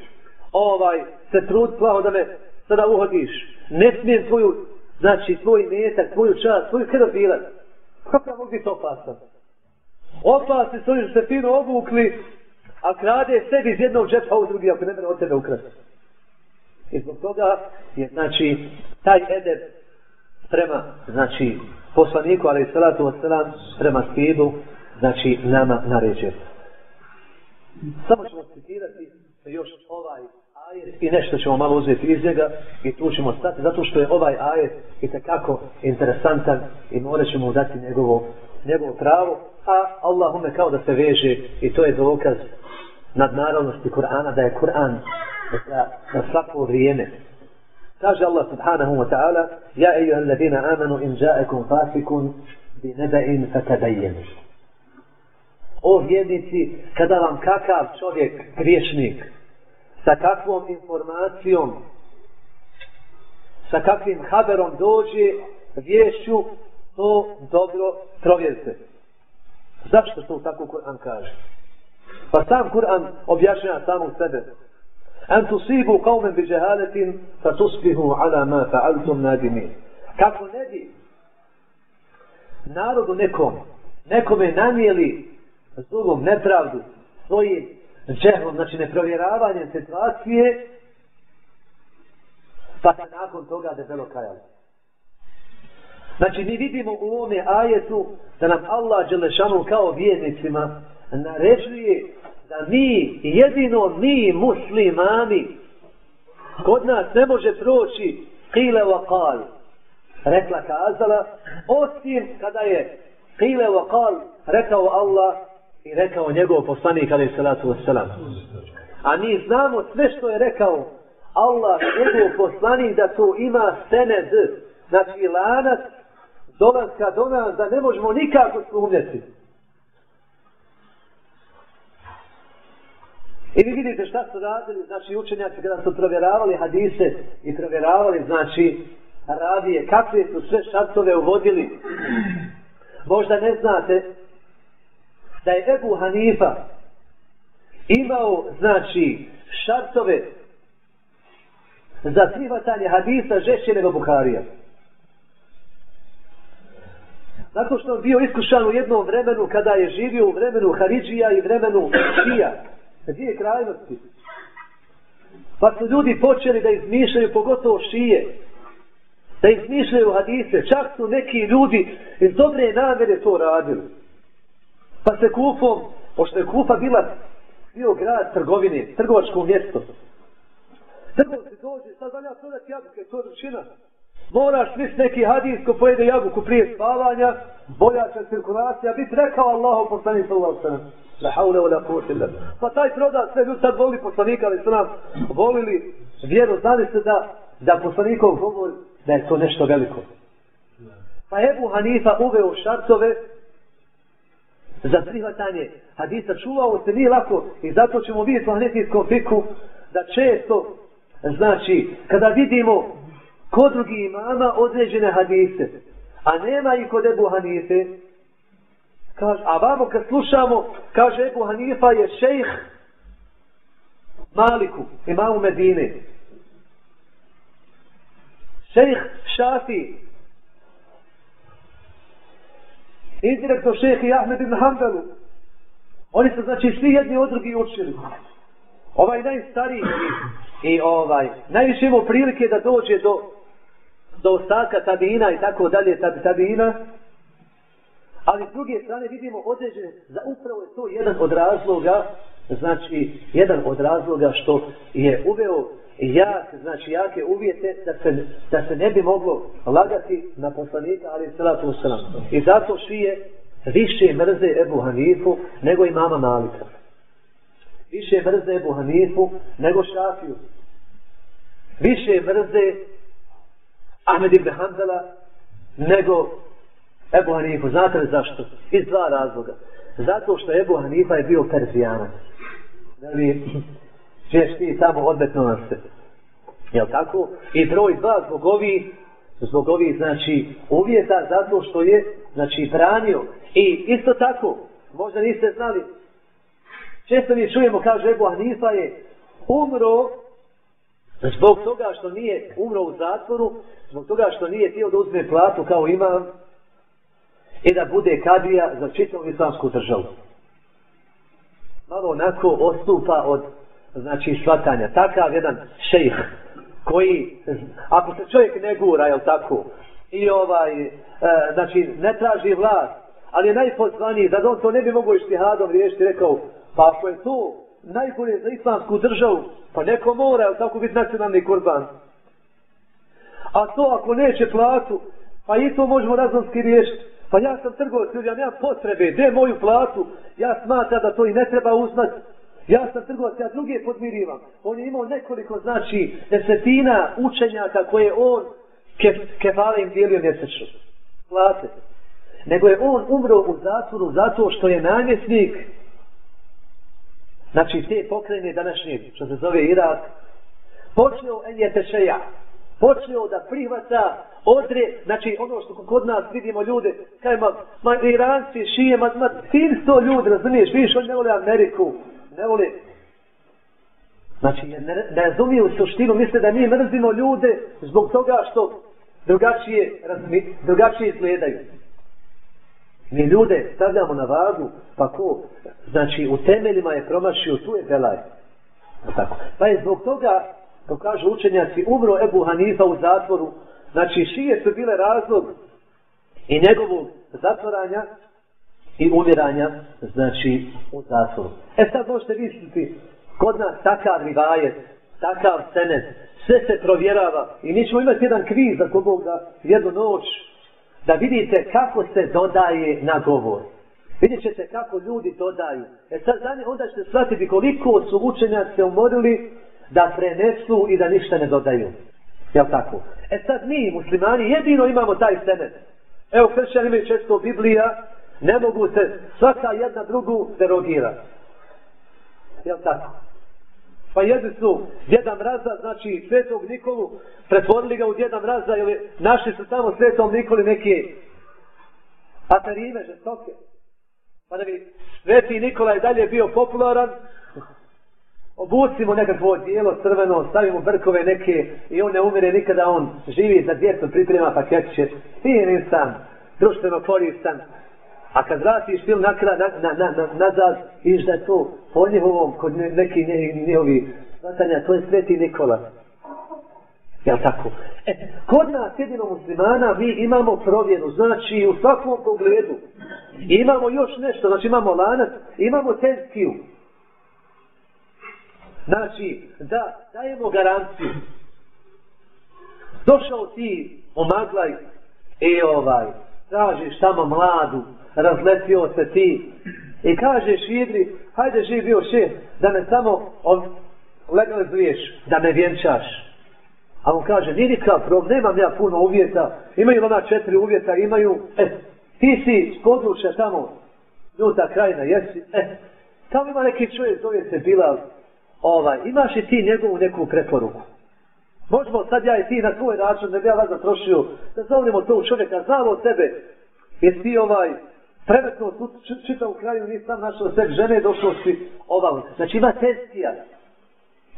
ovaj, se trud plaho da me sada uhodiš. Ne smijem tvoju, znači tvoj metak, tvoju čast, tvoju krv bilati. Kako mogu biti opasan? Opasni su oni se fino obukli, a krade sebi iz jednog džepa u drugi, ako ne mene od tebe ukrati. I zbog toga je, znači, taj edeb prema, znači, poslaniku, ali i salatu wasalam, prema stidu, znači, nama naređe. Samo ćemo citirati još ovaj ajet i nešto ćemo malo uzeti iz njega i tu ćemo stati zato što je ovaj ajet i takako interesantan i morat ćemo dati njegovo, njegovo pravo. A Allahume kao da se veže i to je dokaz nadnaravnosti Kur'ana da je Kur'an za, za svako vrijeme. Kaže Allah subhanahu wa ta'ala ja ejuha alladina amanu in ja'ekum fasikun bi neba'in fatadajenu o vjednici kada vam kakav čovjek griješnik sa kakvom informacijom, sa kakvim haberom dođe vješću, to dobro provjerite. Zašto to tako Kur'an kaže? Pa sam Kur'an objašnjava samog sebe. An tusibu qawmen bi jahalatin fa tusbihu ala ma fa'altum nadimin. Kako ne bi narodu nekom, nekome nanijeli zulom, nepravdu, svojim džehlom, znači neprovjeravanjem situacije, pa se nakon toga debelo kajali. Znači, mi vidimo u ovome ajetu da nam Allah Đelešanu kao vjernicima naređuje da mi, jedino mi muslimani, kod nas ne može proći kile wa kal, rekla kazala, osim kada je kile wa kal, rekao Allah, i rekao njegov poslanik ali salatu wasalam. A mi znamo sve što je rekao Allah, njegov poslanik da to ima sened, znači lanac dolaska do nas da ne možemo nikako sumnjati. I vi vidite šta su radili, znači učenjaci kada su provjeravali hadise i provjeravali, znači, Arabije, kakve su sve šartove uvodili. Možda ne znate da je Ebu Hanifa imao, znači, šartove za prihvatanje hadisa žešće nego Buharija. Zato što je bio iskušan u jednom vremenu kada je živio u vremenu Haridžija i vremenu Šija. Dvije krajnosti. Pa su ljudi počeli da izmišljaju, pogotovo Šije, da izmišljaju hadise. Čak su neki ljudi iz dobre namere to radili. Pa se Kufom, pošto je Kufa bila bio grad trgovine, trgovačko mjesto. Trgovci dođe, sad valja prodati jabuke, to je ručina. Moraš svis neki hadis ko pojede jabuku prije spavanja, boljača cirkulacija, bi rekao Allahu poslani sallahu sallam. La haule wa la kuvvete illa Pa taj proda sve ljudi sad voli poslanika, ali su nam volili vjeru, znali se da da poslanikov govor da je to nešto veliko. Pa Ebu Hanifa uveo šartove za prihvatanje hadisa. Čuvao se nije lako i zato ćemo vidjeti u hanefijskom fiku da često, znači, kada vidimo kod drugi imama određene hadise, a nema i kod Ebu Hanife, kaže, a vamo kad slušamo, kaže Ebu Hanifa je šejh Maliku, imamu Medine. Šejh Šafi, indirektno šejh i Ahmed ibn Hanbelu. Oni su znači svi jedni od drugi učili. Ovaj najstariji i ovaj, najviše imao prilike da dođe do do ostaka tabina i tako dalje tab, tabina. Ali s druge strane vidimo određene, za upravo je to jedan od razloga, znači jedan od razloga što je uveo jak, znači jake uvjete da se, da se ne bi moglo lagati na poslanika, ali salatu wasalam. I zato šije više mrze Ebu Hanifu nego i mama Malika. Više mrze Ebu Hanifu nego Šafiju. Više mrze Ahmed ibn Hanbala nego Ebu Hanifu. Znate li zašto? Iz dva razloga. Zato što Ebu Hanifa je bio Perzijanac. li ćeš ti samo odmetno na se. Jel tako? I broj dva zbog ovi, zbog ovi znači, uvjeta zato što je, znači, branio. I isto tako, možda niste znali, često mi čujemo, kaže Ebu Hanifa je umro zbog toga što nije umro u zatvoru, zbog toga što nije tijelo da uzme platu kao imam i da bude kadija za čitavu islamsku državu. Malo onako ostupa od znači shvatanja. Takav jedan šejh koji, ako se čovjek ne gura, jel tako, i ovaj, e, znači ne traži vlast, ali je najpozvaniji, da on to ne bi mogo ištihadom riješiti, rekao, pa ako je to najbolje za islamsku državu, pa neko mora, jel tako, biti nacionalni kurban. A to ako neće platu, pa i to možemo razumski riješiti. Pa ja sam trgovac, ljudi, ja nemam potrebe, gdje moju platu? Ja smatram da to i ne treba uznat. Ja sam trgovac, ja druge podmirivam. On je imao nekoliko, znači, desetina učenjaka koje on kef, kefale im dijelio mjesečno. Plate. Nego je on umro u zatvoru zato što je namjesnik znači te pokrene današnje, što se zove Irak, počeo en je tešeja, počeo da prihvata odre, znači ono što kod nas vidimo ljude, kaj ma, ma Iranci, šije, ma, ma tim sto ljudi, razumiješ, vidiš, on ne vole Ameriku, ne vole, znači ne, ne razumiju suštinu, misle da mi mrzimo ljude zbog toga što drugačije, razmi, drugačije izgledaju. Mi ljude stavljamo na vagu, pa ko, znači u temeljima je promašio, tu je belaj. Tako. Pa je zbog toga, to kažu učenjaci, umro Ebu Hanifa u zatvoru, znači šije su bile razlog i njegovog zatvoranja i umiranja, znači u zatvoru. E sad možete misliti, kod nas takav rivajet, takav senet, sve se provjerava i mi ćemo imati jedan kviz za kogog da jednu noć da vidite kako se dodaje na govor. Vidjet ćete kako ljudi dodaju. E sad zanje, onda ćete shvatiti koliko su učenjaci se umorili da prenesu i da ništa ne dodaju. Jel tako? E sad mi, muslimani, jedino imamo taj senet. Evo, kršćani imaju često Biblija, ne mogu se svaka jedna drugu derogira. Jel tako? Pa jedni su djeda mraza, znači svetog Nikolu, pretvorili ga u djeda mraza, ili našli su tamo svetom Nikoli neke atarime, žestoke. Pa da bi sveti Nikola je dalje bio popularan, obucimo nekakvo dijelo crveno, stavimo brkove neke i on ne umire nikada, on živi za djecom, priprema paketiće, fin nisam, društveno koristan. A kad vratiš film na, na, na, na, na, nazad, viš da to po njihovom, kod ne, neki njihovi svatanja, to je sveti Nikola. Jel tako? E, kod nas jedino muslimana mi imamo provjeru, znači u svakom pogledu. I imamo još nešto, znači imamo lanac, imamo tezkiju. Znači, da dajemo garanciju. Došao ti, omaglaj, i ovaj, tražiš tamo mladu, razletio se ti, i kažeš Idri, hajde živ bio šef, da me samo legalizuješ, da me vjenčaš. A on kaže, nije nikakav problem, nemam ja puno uvjeta, imaju ona četiri uvjeta, imaju, e, ti si s područja tamo, ljuta krajina, jesi, e, tamo ima neki čovjek, zove se Bilal, ovaj, imaš i ti njegovu neku preporuku? Možemo sad ja i ti na tvoj račun, ne bi ja vas zatrošio, da zovnimo tog čovjeka, znamo od tebe, jer ti ovaj, premetno čitav u kraju, nisi sam našao sebi žene, došao si ovam. Znači ima testija.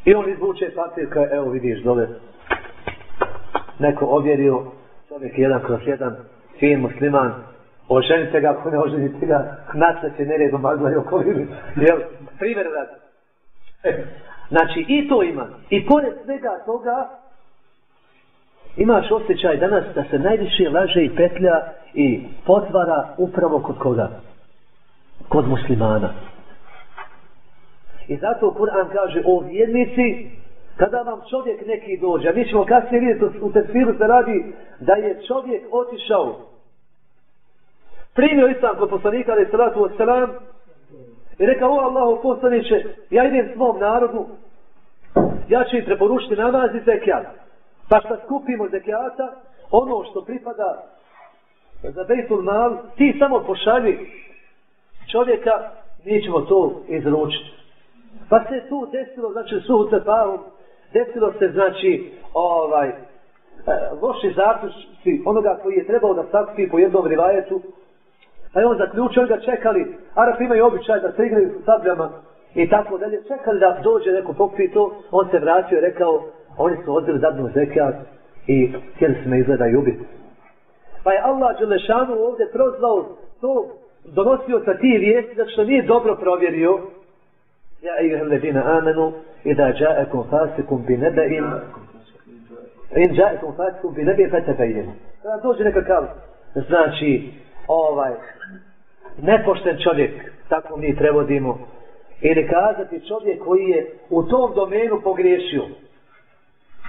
I on izvuče papir, kao, evo vidiš dole, neko ovjerio, čovjek jedan kroz jedan, fin musliman, oženite ga, ako ne oženite ga, naca će neredom magla i okolini. Jel? Primjer da. E, znači, i to ima. I pored svega toga, imaš osjećaj danas da se najviše laže i petlja i potvara upravo kod koga? Kod muslimana. I zato Kur'an kaže o vjernici, kada vam čovjek neki dođe, mi ćemo kasnije vidjeti u tefsiru se radi da je čovjek otišao primio islam kod poslanika ali salatu wasalam i rekao o Allahu poslaniće ja idem svom narodu ja ću im preporučiti namaz i zekijat pa šta skupimo zekijata ono što pripada za bejtul mal ti samo pošalji čovjeka mi ćemo to izručiti pa se tu desilo znači suhu cepahom desilo se znači ovaj e, loši zaključci onoga koji je trebao da sakupi po jednom rivajetu Pa je on zaključio, oni ga čekali. Arapi imaju običaj da se igraju sabljama i tako dalje. Čekali da dođe neko pokupi to. On se vratio i rekao, oni su odbili zadnu zekijat i htjeli su me izgleda i ubiti. Pa je Allah Đelešanu ovdje prozvao to donosio sa ti vijesti zato što nije dobro provjerio. Ja i ledina amenu i da džaekum fasikum bi nebein in džaekum fasikum bi nebein fete. Kada dođe nekakav znači ovaj nepošten čovjek, tako mi prevodimo, ili kazati čovjek koji je u tom domenu pogriješio.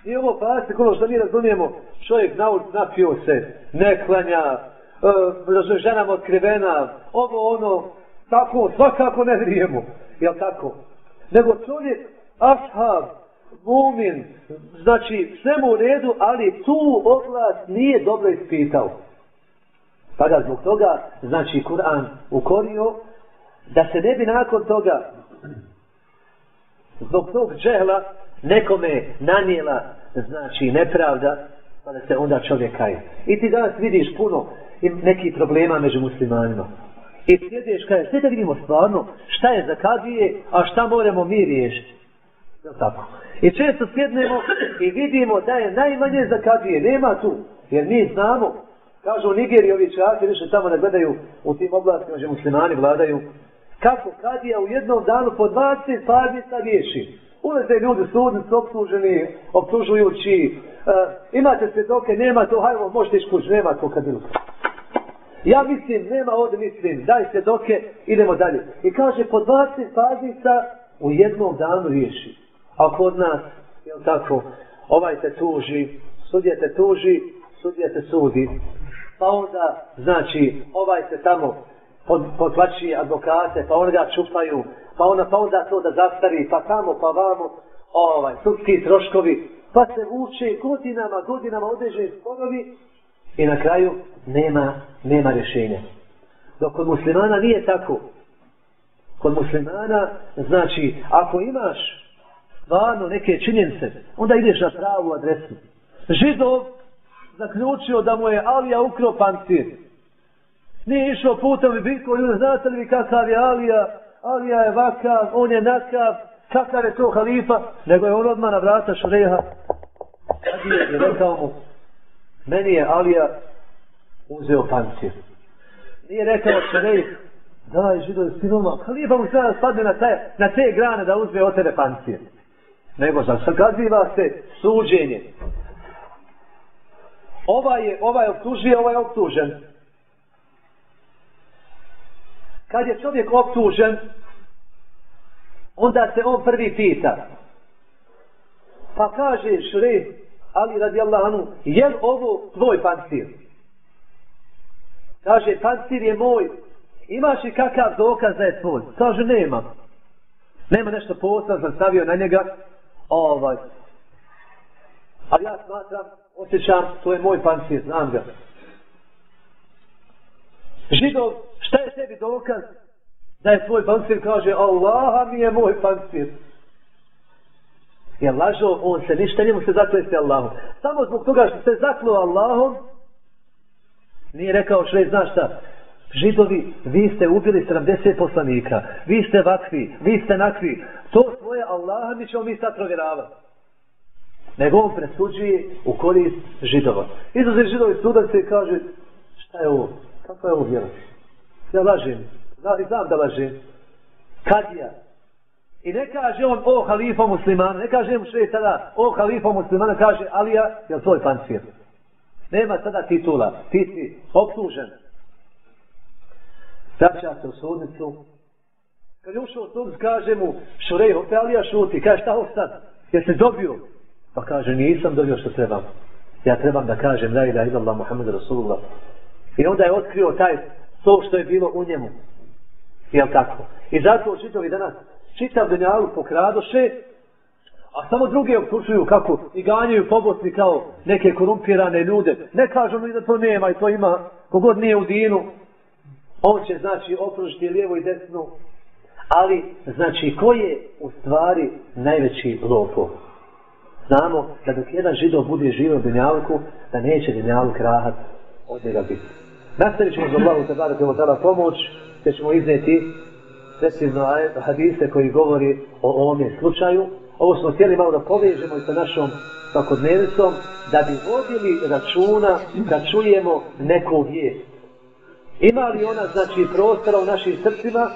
I ovo pasti, ono što mi razumijemo, čovjek na napio se, ne klanja, e, žena mu otkrivena, ovo ono, tako, svakako ne vrijemo, jel tako? Nego čovjek, ashab, mumin, znači sve mu u redu, ali tu oblast nije dobro ispitao. Pa ga zbog toga, znači, Kur'an ukorio, da se ne bi nakon toga, zbog tog džehla, nekome nanijela, znači, nepravda, pa da se onda čovjek kaje. I ti danas vidiš puno nekih problema među muslimanima. I sjedeš, kaže, sve da vidimo stvarno šta je za kadije, a šta moramo mi riješiti. Tako. I često sjednemo i vidimo da je najmanje za kadije, nema tu. Jer mi znamo Kažu u Nigeriji ovi čaki više tamo ne gledaju u tim oblastima gdje muslimani vladaju. Kako kadija u jednom danu po 20 parnica riješi. Ulaze ljudi sudnici obsluženi, obslužujući. Uh, e, imate svjedoke, nema to, hajmo, možete iš kuć, nema to kad. Ja mislim, nema ovdje mislim, daj svjedoke, doke, idemo dalje. I kaže, po 20 parnica u jednom danu riješi. A kod nas, je tako, ovaj te tuži, sudje te tuži, sudje te sudi pa onda, znači, ovaj se tamo pod, potlači advokate, pa onda ga čupaju, pa ona pa onda to da zastari, pa tamo, pa vamo, ovaj, sudski troškovi, pa se uče godinama, godinama određeni sporovi i na kraju nema, nema rješenja. Dok kod muslimana nije tako. Kod muslimana, znači, ako imaš stvarno neke činjenice, onda ideš na pravu adresu. Židov zaključio da mu je Alija ukrao pancir. Nije išao putem i bitko, znate li vi kakav je Alija? Alija je vakav, on je nakav, kakav je to halifa? Nego je on odmah na vrata šreha. Kad je rekao mu, meni je Alija uzeo pancir. Nije rekao šrejh, daj židoj sinoma, halifa mu sada spadne na te, na te grane da uzme od tebe pancir. Nego zagaziva se suđenje. Ovaj je, ovaj je optužio, ovaj je optužen. Kad je čovjek optužen, onda se on prvi pita. Pa kaže šre, ali radi Allahanu, je ovo tvoj pancir? Kaže, pancir je moj. Imaš li kakav dokaz da je tvoj? Kaže, nema. Nema nešto posla, sam stavio na njega. Ovaj. Ali ja smatram, osjećam, to je moj pancir, znam ga. Židov, šta je sebi dokaz da je tvoj pancir? Kaže, Allah mi je moj pancir. Je lažo, on se ništa njemu se zaklesti Allahom. Samo zbog toga što se zaklo Allahom, nije rekao što je, znaš šta, Židovi, vi ste ubili 70 poslanika, vi ste vakvi, vi ste nakvi, to svoje Allaha mi ćemo mi sad provjeravati. Nego on presuđuje u korist židova. Izlazi židovi sudac i kaže, šta je ovo? Kako je ovo vjera? Ja lažem. Znam, znam da lažem. Kadija. I ne kaže on, o halifa muslimana, ne kaže mu še je tada, o halifa muslimana, kaže, ali ja, je tvoj pancir. Nema sada titula, ti si optužen. Vraća se u sudnicu. Kad je ušao u sudnicu, kaže mu, šurej, opet Alija šuti, kaže, šta ovo sad? Jer se dobio? Pa kaže, nisam dobio što trebam. Ja trebam da kažem, la ilaha illallah Muhammed Rasulullah. I onda je otkrio taj to što je bilo u njemu. Jel tako? I zato čitovi danas čitav dunjalu pokradoše, a samo drugi optušuju kako i ganjaju pobosni kao neke korumpirane ljude. Ne kažu mi da to nema i to ima kogod nije u dinu. On će znači opružiti lijevo i desno. Ali, znači, ko je u stvari najveći lopov? Znamo da dok jedan židov bude živo u dunjalku, da neće dunjaluk rahat od njega biti. Nastavit ćemo za Allahu tabara te tada pomoć, te ćemo izneti precizno hadise koji govori o ovome slučaju. Ovo smo htjeli malo da povežemo i sa našom svakodnevicom, da bi vodili računa da čujemo neku vijest. Ima li ona, znači, prostora u našim srcima?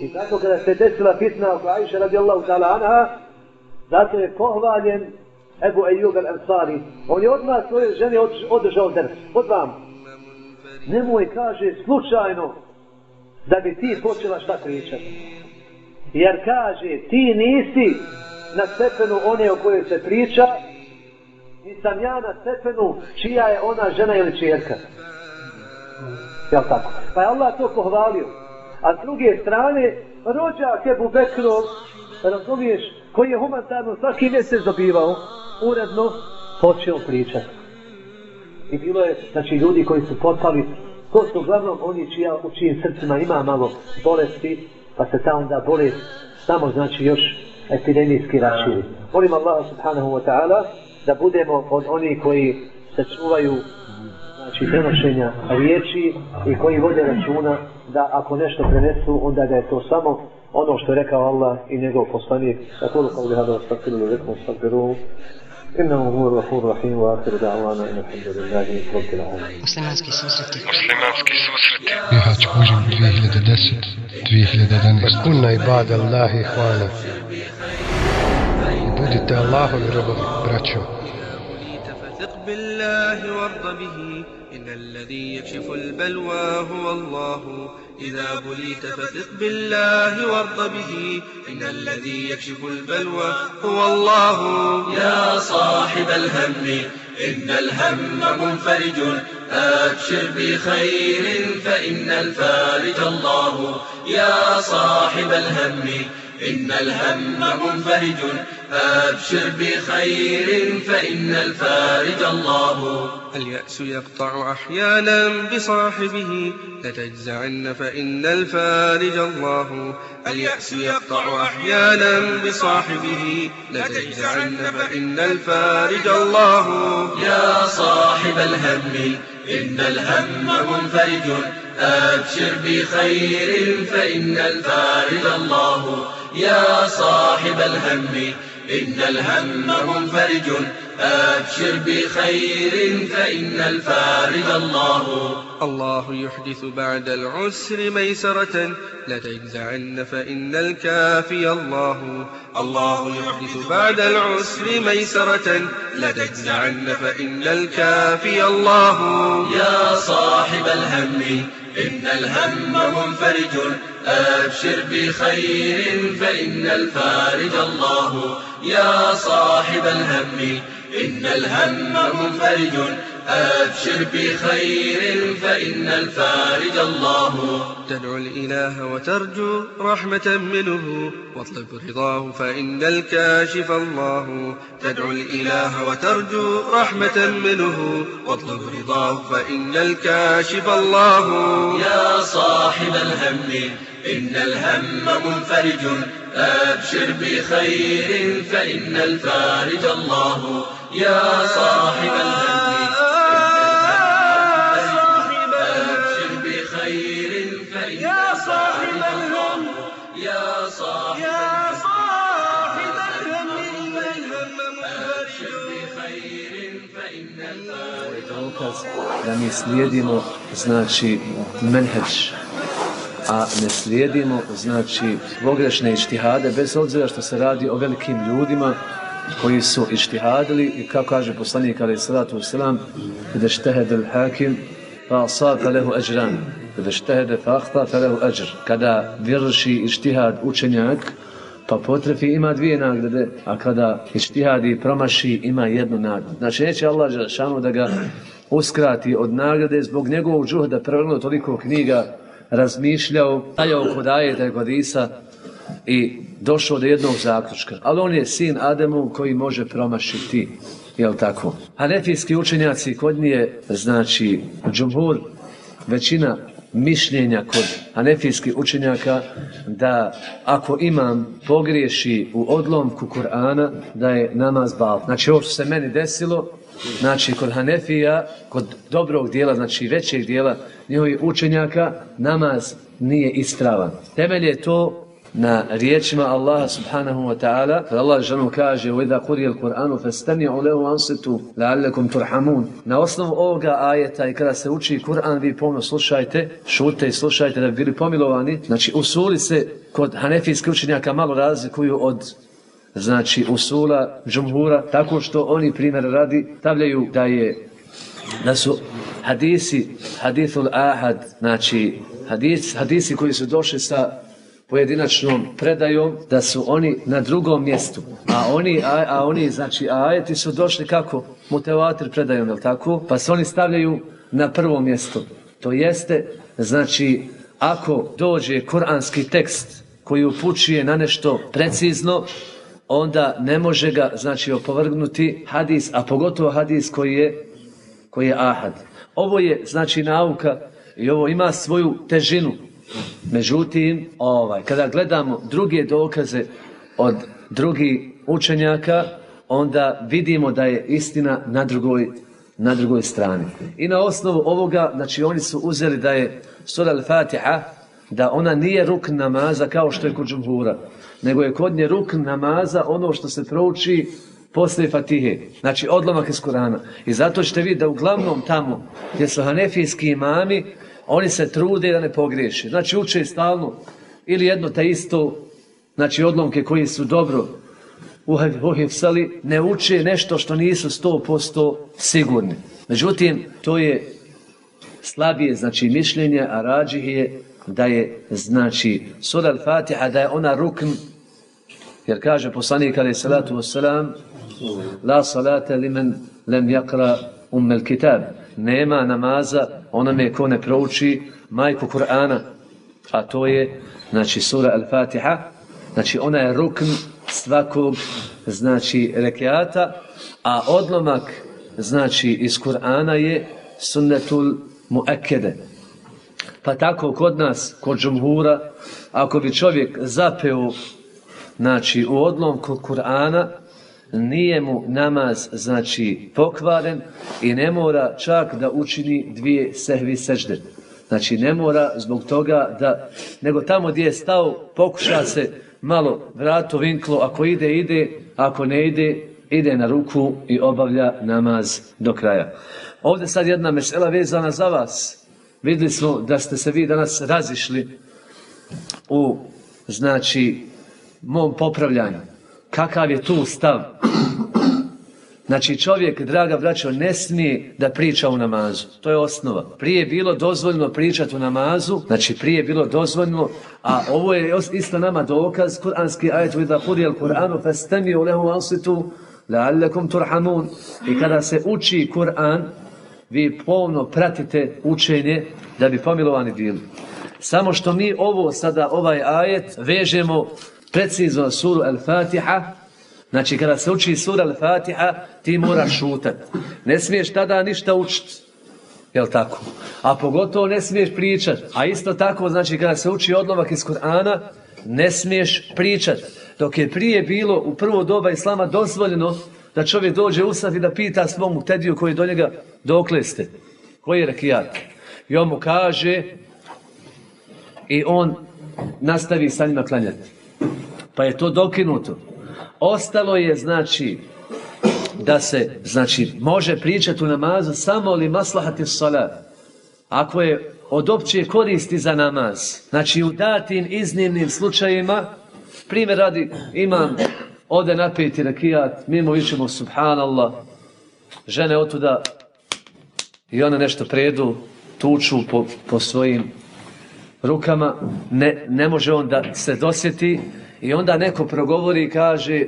I zato kada se desila fitna oko Aisha radijallahu ta'ala anha, zato je pohvaljen Ebu Ejub al-Ansari. On je odmah svoje žene održao drs. Od vam, nemoj kaže slučajno da bi ti počela šta pričati. Jer kaže ti nisi na stepenu one o kojoj se priča i ja na stepenu čija je ona žena ili čerka. Jel tako? Pa je Allah to pohvalio. A s druge strane, rođak je Bekrov, razumiješ, koji je humanitarno svaki mjesec dobivao, uredno počeo pričati. I bilo je, znači, ljudi koji su potpali, to su uglavnom oni čija, u čijim srcima ima malo bolesti, pa se ta onda bolest samo, znači, još epidemijski raširi. Molim Allah subhanahu wa ta'ala da budemo od onih koji se čuvaju znači prenošenja riječi i koji vode računa da ako nešto prenesu, onda da je to samo ono što je rekao Allah i njegov poslanik. Tako da kao bihada ostakilu lekom sabiru. إنه هو الغفور الرحيم وآخر دعوانا إن الحمد لله رب العالمين. Muslimanski susreti. Muslimanski susreti. Bihać Božim 2010, 2011. Kunna ibada Allahi hvala. I budite Allahovi robovi, braćo. فثق بالله وارض به إن الذي يكشف البلوى هو الله إذا بليت فثق بالله وارض به. إن الذي يكشف البلوى هو الله. يا صاحب الهم إن الهم منفرج. أبشر بخير فإن الفارج الله. يا صاحب الهم إن الهم منفرج. فأبشر بخير فإن الفارج الله. اليأس يقطع أحيانا بصاحبه لتجزعن فإن الفارج الله. اليأس يقطع أحيانا بصاحبه لتجزعن فإن الفارج الله. يا صاحب الهم إن الهم منفرج. أبشر بخير فإن الفارج الله. يا صاحب الهم إن الهم منفرج. أبشر بخير فإن الفارج الله. الله يحدث بعد العسر ميسرة. لا تجزعن فإن الكافي الله. الله يحدث بعد العسر ميسرة. لا تجزعن فإن الكافي الله. يا صاحب الهم. إن الهم منفرج أبشر بخير فإن الفارج الله. يا صاحب الهم إن الهم منفرج أبشر بخير فإن الفارج الله. تدعو الإله وترجو رحمة منه واطلب رضاه فإن الكاشف الله. تدعو الإله وترجو رحمة منه واطلب رضاه فإن الكاشف الله. يا صاحب الهم إن الهم منفرج. أبشر بخير فإن الفارج الله. يا صاحب الهم. Da mi slijedimo znači menheđ. A ne slijedimo znači pogrešne ištihade bez obzira što se radi o velikim ljudima koji su ištihadili i kako kaže poslanik alaih salatu wasalam kada štehede l-hakim fa asaka lehu ajran. Kada štehede fa ahta fa lehu ajr. Kada vrši ištihad učenjak pa potrefi ima dvije nagrade, a kada ištihadi promaši ima jednu nagradu. Znači neće Allah Želešanu da ga uskrati od nagrade zbog njegovog džuhda prevrnuo toliko knjiga, razmišljao, stajao kod ajeta i kod Isa i došao do jednog zaključka. Ali on je sin Ademu koji može promašiti. Jel tako? Hanefijski učenjaci kod nije, znači, džumhur, većina mišljenja kod hanefijskih učenjaka da ako imam pogriješi u odlomku Kur'ana da je namaz bal. Znači ovo što se meni desilo, znači kod hanefija, kod dobrog dijela, znači većeg dijela njihovih učenjaka, namaz nije ispravan. Temelj je to na riječima Allaha subhanahu wa ta'ala, kada Allah žanu kaže وَإِذَا قُرِيَ الْقُرْآنُ فَاسْتَمِعُوا لَهُ وَانْسِتُوا لَعَلَّكُمْ تُرْحَمُونَ Na osnovu ovoga ajeta i kada se uči Kur'an, vi pomno slušajte, šute i slušajte da bi bili pomilovani. Znači, usuli se kod hanefijskih učenjaka malo razlikuju od znači usula džumhura, tako što oni primjer radi, stavljaju da je da su hadisi, hadithul ahad, znači hadis, hadisi koji su došli sa pojedinačnom predajom da su oni na drugom mjestu. A oni, a, a oni znači, ajeti su došli kako? Mutevatir predajom, je tako? Pa se oni stavljaju na prvo mjesto. To jeste, znači, ako dođe kuranski tekst koji upućuje na nešto precizno, onda ne može ga, znači, opovrgnuti hadis, a pogotovo hadis koji je, koji je ahad. Ovo je, znači, nauka i ovo ima svoju težinu. Međutim, ovaj, kada gledamo druge dokaze od drugih učenjaka, onda vidimo da je istina na drugoj, na drugoj strani. I na osnovu ovoga, znači oni su uzeli da je sura al-Fatiha, da ona nije ruk namaza kao što je kod džumhura, nego je kod nje ruk namaza ono što se prouči posle Fatihe, znači odlomak iz Kurana. I zato ćete vidjeti da uglavnom tamo gdje su hanefijski imami, oni se trude da ne pogriješe. Znači uče stalno ili jedno te isto, znači odlomke koji su dobro uhivsali, ne uče nešto što nisu 100% sigurni. Međutim, to je slabije, znači mišljenje, a rađih je da je, znači, sura al-Fatiha, da je ona rukn, jer kaže poslanik alaih salatu wasalam, la salata limen lem jakra ummel kitab, nema namaza onome ko ne prouči majku Kur'ana, a to je, znači, sura Al-Fatiha. Znači ona je rukn svakog znači rekiata, a odlomak znači iz Kur'ana je sunnetul muekede. Pa tako kod nas, kod džumhura, ako bi čovjek zapeo znači u odlomku Kur'ana, nije mu namaz znači pokvaren i ne mora čak da učini dvije sehvi sežde. Znači ne mora zbog toga da, nego tamo gdje je stao pokuša se malo vratu vinklo, ako ide, ide, ako ne ide, ide na ruku i obavlja namaz do kraja. Ovdje sad jedna mešela vezana za vas. Vidjeli smo da ste se vi danas razišli u, znači, mom popravljanju. Kakav je tu stav? Znači čovjek, draga braćo, ne smije da priča u namazu. To je osnova. Prije je bilo dozvoljno pričati u namazu, znači prije je bilo dozvoljno, a ovo je isto nama dokaz, kuranski ajet, vida hudi al Kur'anu, fastemi u lehu ansitu, la'allakum turhamun. I kada se uči Kur'an, vi pomno pratite učenje da bi pomilovani bili. Samo što mi ovo sada, ovaj ajet, vežemo precizno suru Al-Fatiha, Znači, kada se uči sura Al-Fatiha, ti moraš šutat. Ne smiješ tada ništa učiti. Jel tako? A pogotovo ne smiješ pričat. A isto tako, znači, kada se uči odlomak iz Kur'ana, ne smiješ pričat. Dok je prije bilo u prvo doba Islama dozvoljeno da čovjek dođe u sad i da pita svom tediju koji do njega dokle ste. Koji je rakijat? I on mu kaže i on nastavi sa njima klanjati. Pa je to dokinuto. Ostalo je, znači, da se, znači, može pričati u namazu samo li maslahati salat. Ako je od opće koristi za namaz, znači u datim iznimnim slučajima, primjer radi, imam ovdje napeti rakijat, mimo vićemo subhanallah, žene otuda i one nešto predu, tuču po, po svojim rukama, ne, ne može on da se dosjeti, I onda neko progovori i kaže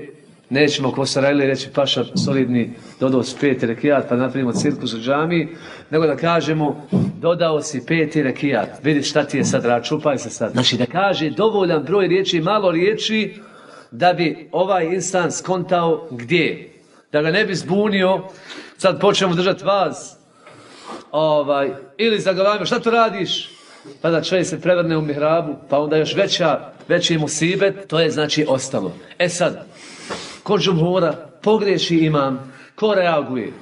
nećemo ko Sarajli reći paša solidni dodao si peti rekijat pa napravimo cirkus u džami, nego da kažemo dodao si peti rekijat. Vidi šta ti je sad rad, čupaj se sad. Znači da kaže dovoljan broj riječi, malo riječi da bi ovaj insan skontao gdje. Da ga ne bi zbunio, sad počnemo držati vas, ovaj, ili zagalavimo, šta to radiš? Pa da čovjek se prevrne u mihrabu, pa onda još veća veći musibet, to je znači ostalo. E sad, kod džumhura pogreši imam, ko reaguje?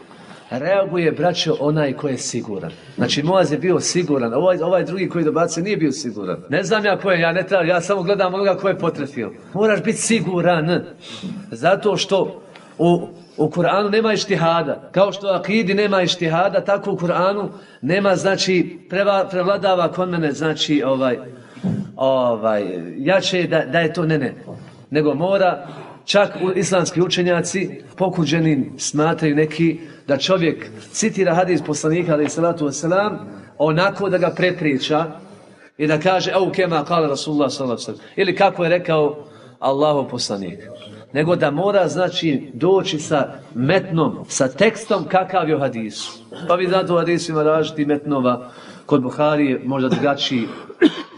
Reaguje, braćo, onaj ko je siguran. Znači, Moaz je bio siguran, ovaj, ovaj drugi koji dobace nije bio siguran. Ne znam ja ko je, ja ne treba, ja samo gledam onoga ko je potrefio. Moraš biti siguran, zato što u, u Kur'anu nema ištihada. Kao što u Akidi nema ištihada, tako u Kur'anu nema, znači, preva, prevladava kod mene, znači, ovaj, ovaj, jače da, da je to ne ne. Nego mora, čak islamski učenjaci pokuđeni smatraju neki da čovjek citira hadis poslanika ali salatu wasalam onako da ga prepriča i da kaže au kema kala Rasulullah sallallahu sallam, ili kako je rekao Allahov poslanik nego da mora znači doći sa metnom, sa tekstom kakav je hadis. Pa vi znate u hadisima različiti metnova, kod Buhari je možda drugačiji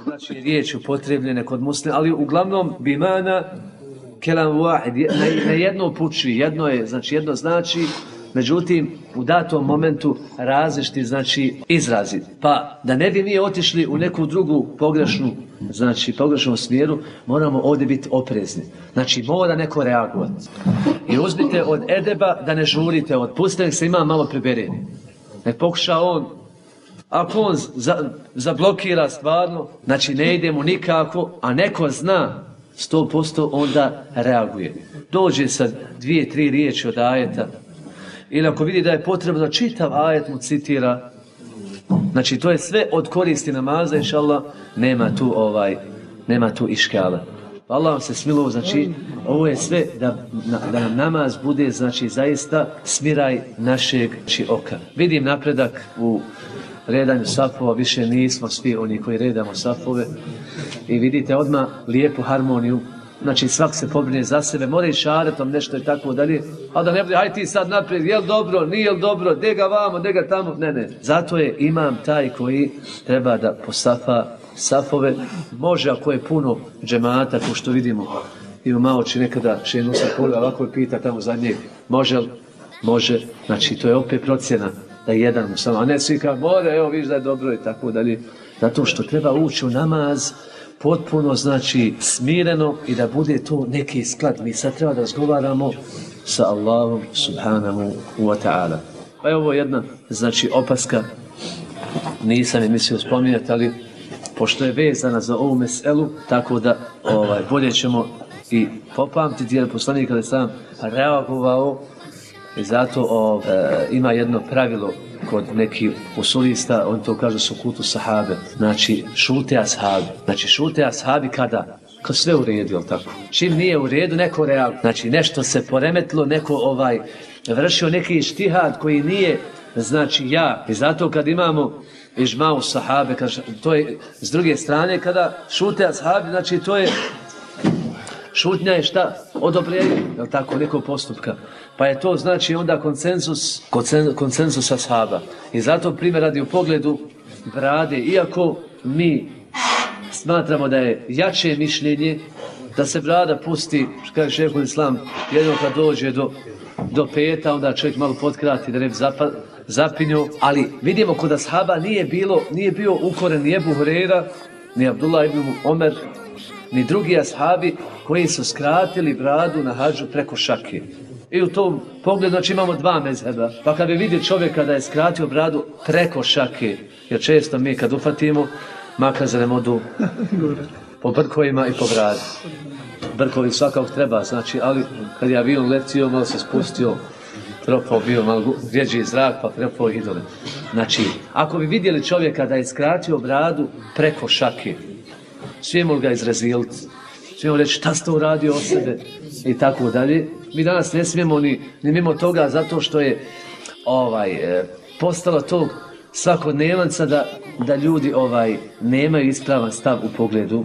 znači riječi upotrebljene kod muslima, ali uglavnom bimana kelam wahid, na, na jedno puči, jedno je, znači jedno znači, međutim, u datom momentu različiti, znači, izrazi. Pa, da ne bi mi otišli u neku drugu pogrešnu, znači, pogrešnu smjeru, moramo ovdje biti oprezni. Znači, mora neko reagovati. I uzmite od edeba da ne žurite, od puste, se ima malo prebereni. Ne pokuša on ako on za, zablokira stvarno, znači ne ide mu nikako, a neko zna 100% onda reaguje. Dođe sa dvije, tri riječi od ajeta, ili ako vidi da je potrebno čitav ajet mu citira, znači to je sve od koristi namaza, inša Allah, nema tu ovaj, nema tu iškala. Allah vam se smilo, znači, ovo je sve da, da nam namaz bude, znači, zaista smiraj našeg či oka. Vidim napredak u redanju safova, više nismo svi oni koji redamo safove. I vidite odma lijepu harmoniju, znači svak se pobrine za sebe, mora i šaretom nešto i tako dalje, a da ne bude, hajde ti sad naprijed, jel dobro, nije dobro, gdje ga vamo, gdje ga tamo, ne, ne. Zato je imam taj koji treba da posafa safove, može ako je puno džemata, ko što vidimo, ima oči nekada šenu sa pola, ovako je pita tamo za njeg, može li? Može, znači to je opet procjena da je jedan mu samo, a ne svi kao, more, evo viš da je dobro i tako dalje. Zato što treba ući u namaz potpuno, znači, smireno i da bude to neki sklad. Mi sad treba da razgovaramo sa Allahom subhanahu wa ta'ala. Pa je ovo jedna, znači, opaska, nisam je mislio spominjati, ali pošto je vezana za ovu meselu, tako da ovaj, bolje ćemo i popamtiti, jer poslanik kada sam reagovao, i zato o, e, ima jedno pravilo kod neki usulista, on to kaže su kutu sahabe, znači šute ashabi. Znači šute ashabi kada? Kad sve u redu, jel tako? Čim nije u redu, neko real. Znači nešto se poremetilo, neko ovaj vršio neki štihad koji nije, znači ja. I zato kad imamo ižma u sahabe, kaže, to je s druge strane, kada šute ashabi, znači to je šutnja je šta? Odobrenje, jel tako, neko postupka. Pa je to znači onda konsensus, konsensus ashaba. I zato primjer radi u pogledu brade, iako mi smatramo da je jače mišljenje, da se brada pusti, što kaže šeho islam, jedno kad dođe do, do peta, onda čovjek malo potkrati da ne bi zapa, zapinio, ali vidimo kod ashaba nije bilo, nije bio ukoren ni Ebu Hurera, ni Abdullah ibn Omer, ni drugi ashabi koji su skratili bradu na hađu preko šake. I u tom pogledu znači imamo dva mezheba. Pa kad bi vidi čovjeka da je skratio bradu preko šake, jer često mi kad ufatimo, makazane odu po brkovima i po bradu. Brkovi svakog treba, znači, ali kad ja bio lekciju, malo se spustio, tropao bio malo vjeđi zrak, pa trepao i dole. Znači, ako bi vidjeli čovjeka da je skratio bradu preko šake, smijemo ga izraziliti, smijemo reći šta ste uradio od sebe i tako dalje. Mi danas ne smijemo ni, ni mimo toga zato što je ovaj e, postalo to svakodnevanca da, da ljudi ovaj nemaju ispravan stav u pogledu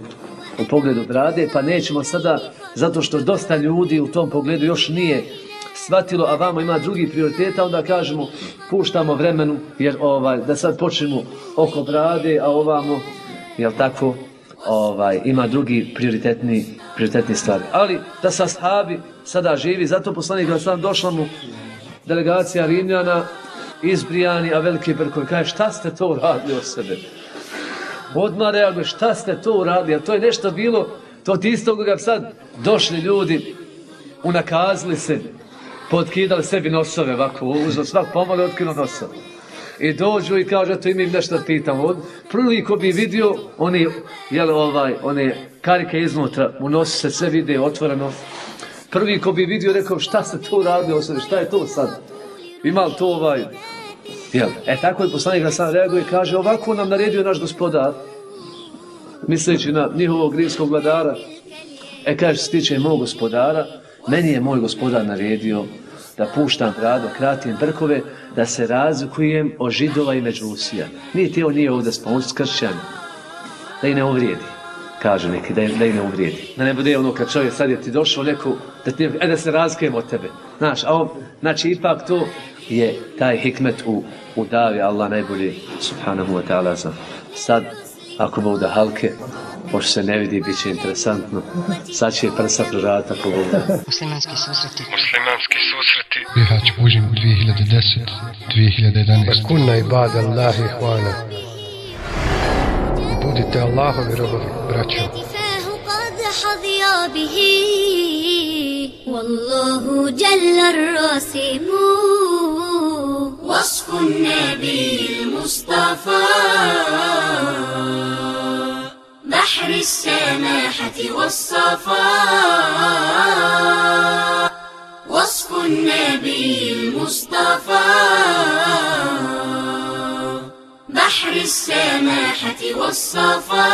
u pogledu brade, pa nećemo sada, zato što dosta ljudi u tom pogledu još nije shvatilo, a vamo ima drugi prioriteta, onda kažemo, puštamo vremenu, jer ovaj, da sad počnemo oko brade, a ovamo, jel tako, ovaj ima drugi prioritetni prioritetni stvari. Ali da sa sahabi sada živi, zato poslanik da sam došla mu delegacija Rimljana izbrijani, a veliki brkovi kaže šta ste to uradili o sebe? Odmah reaguje, šta ste to uradili? A to je nešto bilo, to ti isto koga sad došli ljudi, unakazili se, podkidali sebi nosove ovako, uzno svak pomalo otkino nosove i dođu i kaže to imam nešto pitam od prvi ko bi vidio oni jel ovaj one karike iznutra mu nosi se sve vide otvoreno. Prvi ko bi vidio rekao šta se to radi šta je to sad? Ima to ovaj jel? E tako je poslanik na sam reaguje i kaže ovako nam naredio naš gospodar misleći na njihovog rimskog vladara. E kaže se tiče mog gospodara meni je moj gospodar naredio da puštam brado, kratim brkove, da se razlikujem o židova i međusija. Nije tijelo nije ovdje spomoći skršćani. Da i ne uvrijedi, kaže neki, da, da i ne uvrijedi. Da ne bude ono kad čovjek sad je ti došao neko, da, ti, e, da se razlikujem od tebe. Znaš, a on, znači ipak to je taj hikmet u, u davi Allah najbolji, subhanahu wa ta'ala, sad, ako bude da halke, pošto se ne vidi, bit će interesantno. Sad će prsa proraditi ako bude. Muslimanski susreti. Muslimanski susreti. Bihać Užim 2010, 2011. Vas kunna i bada Allahi hvana. I budite Allahovi robovi, braćo. والله جل الراسم وصف النبي المصطفى بحر السماحة والصفاء وصف النبي المصطفى. بحر السماحة والصفاء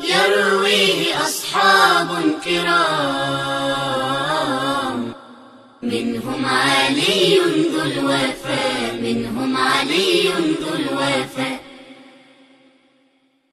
يرويه أصحاب كرام منهم علي ذو الوفاء منهم علي ذو الوفاء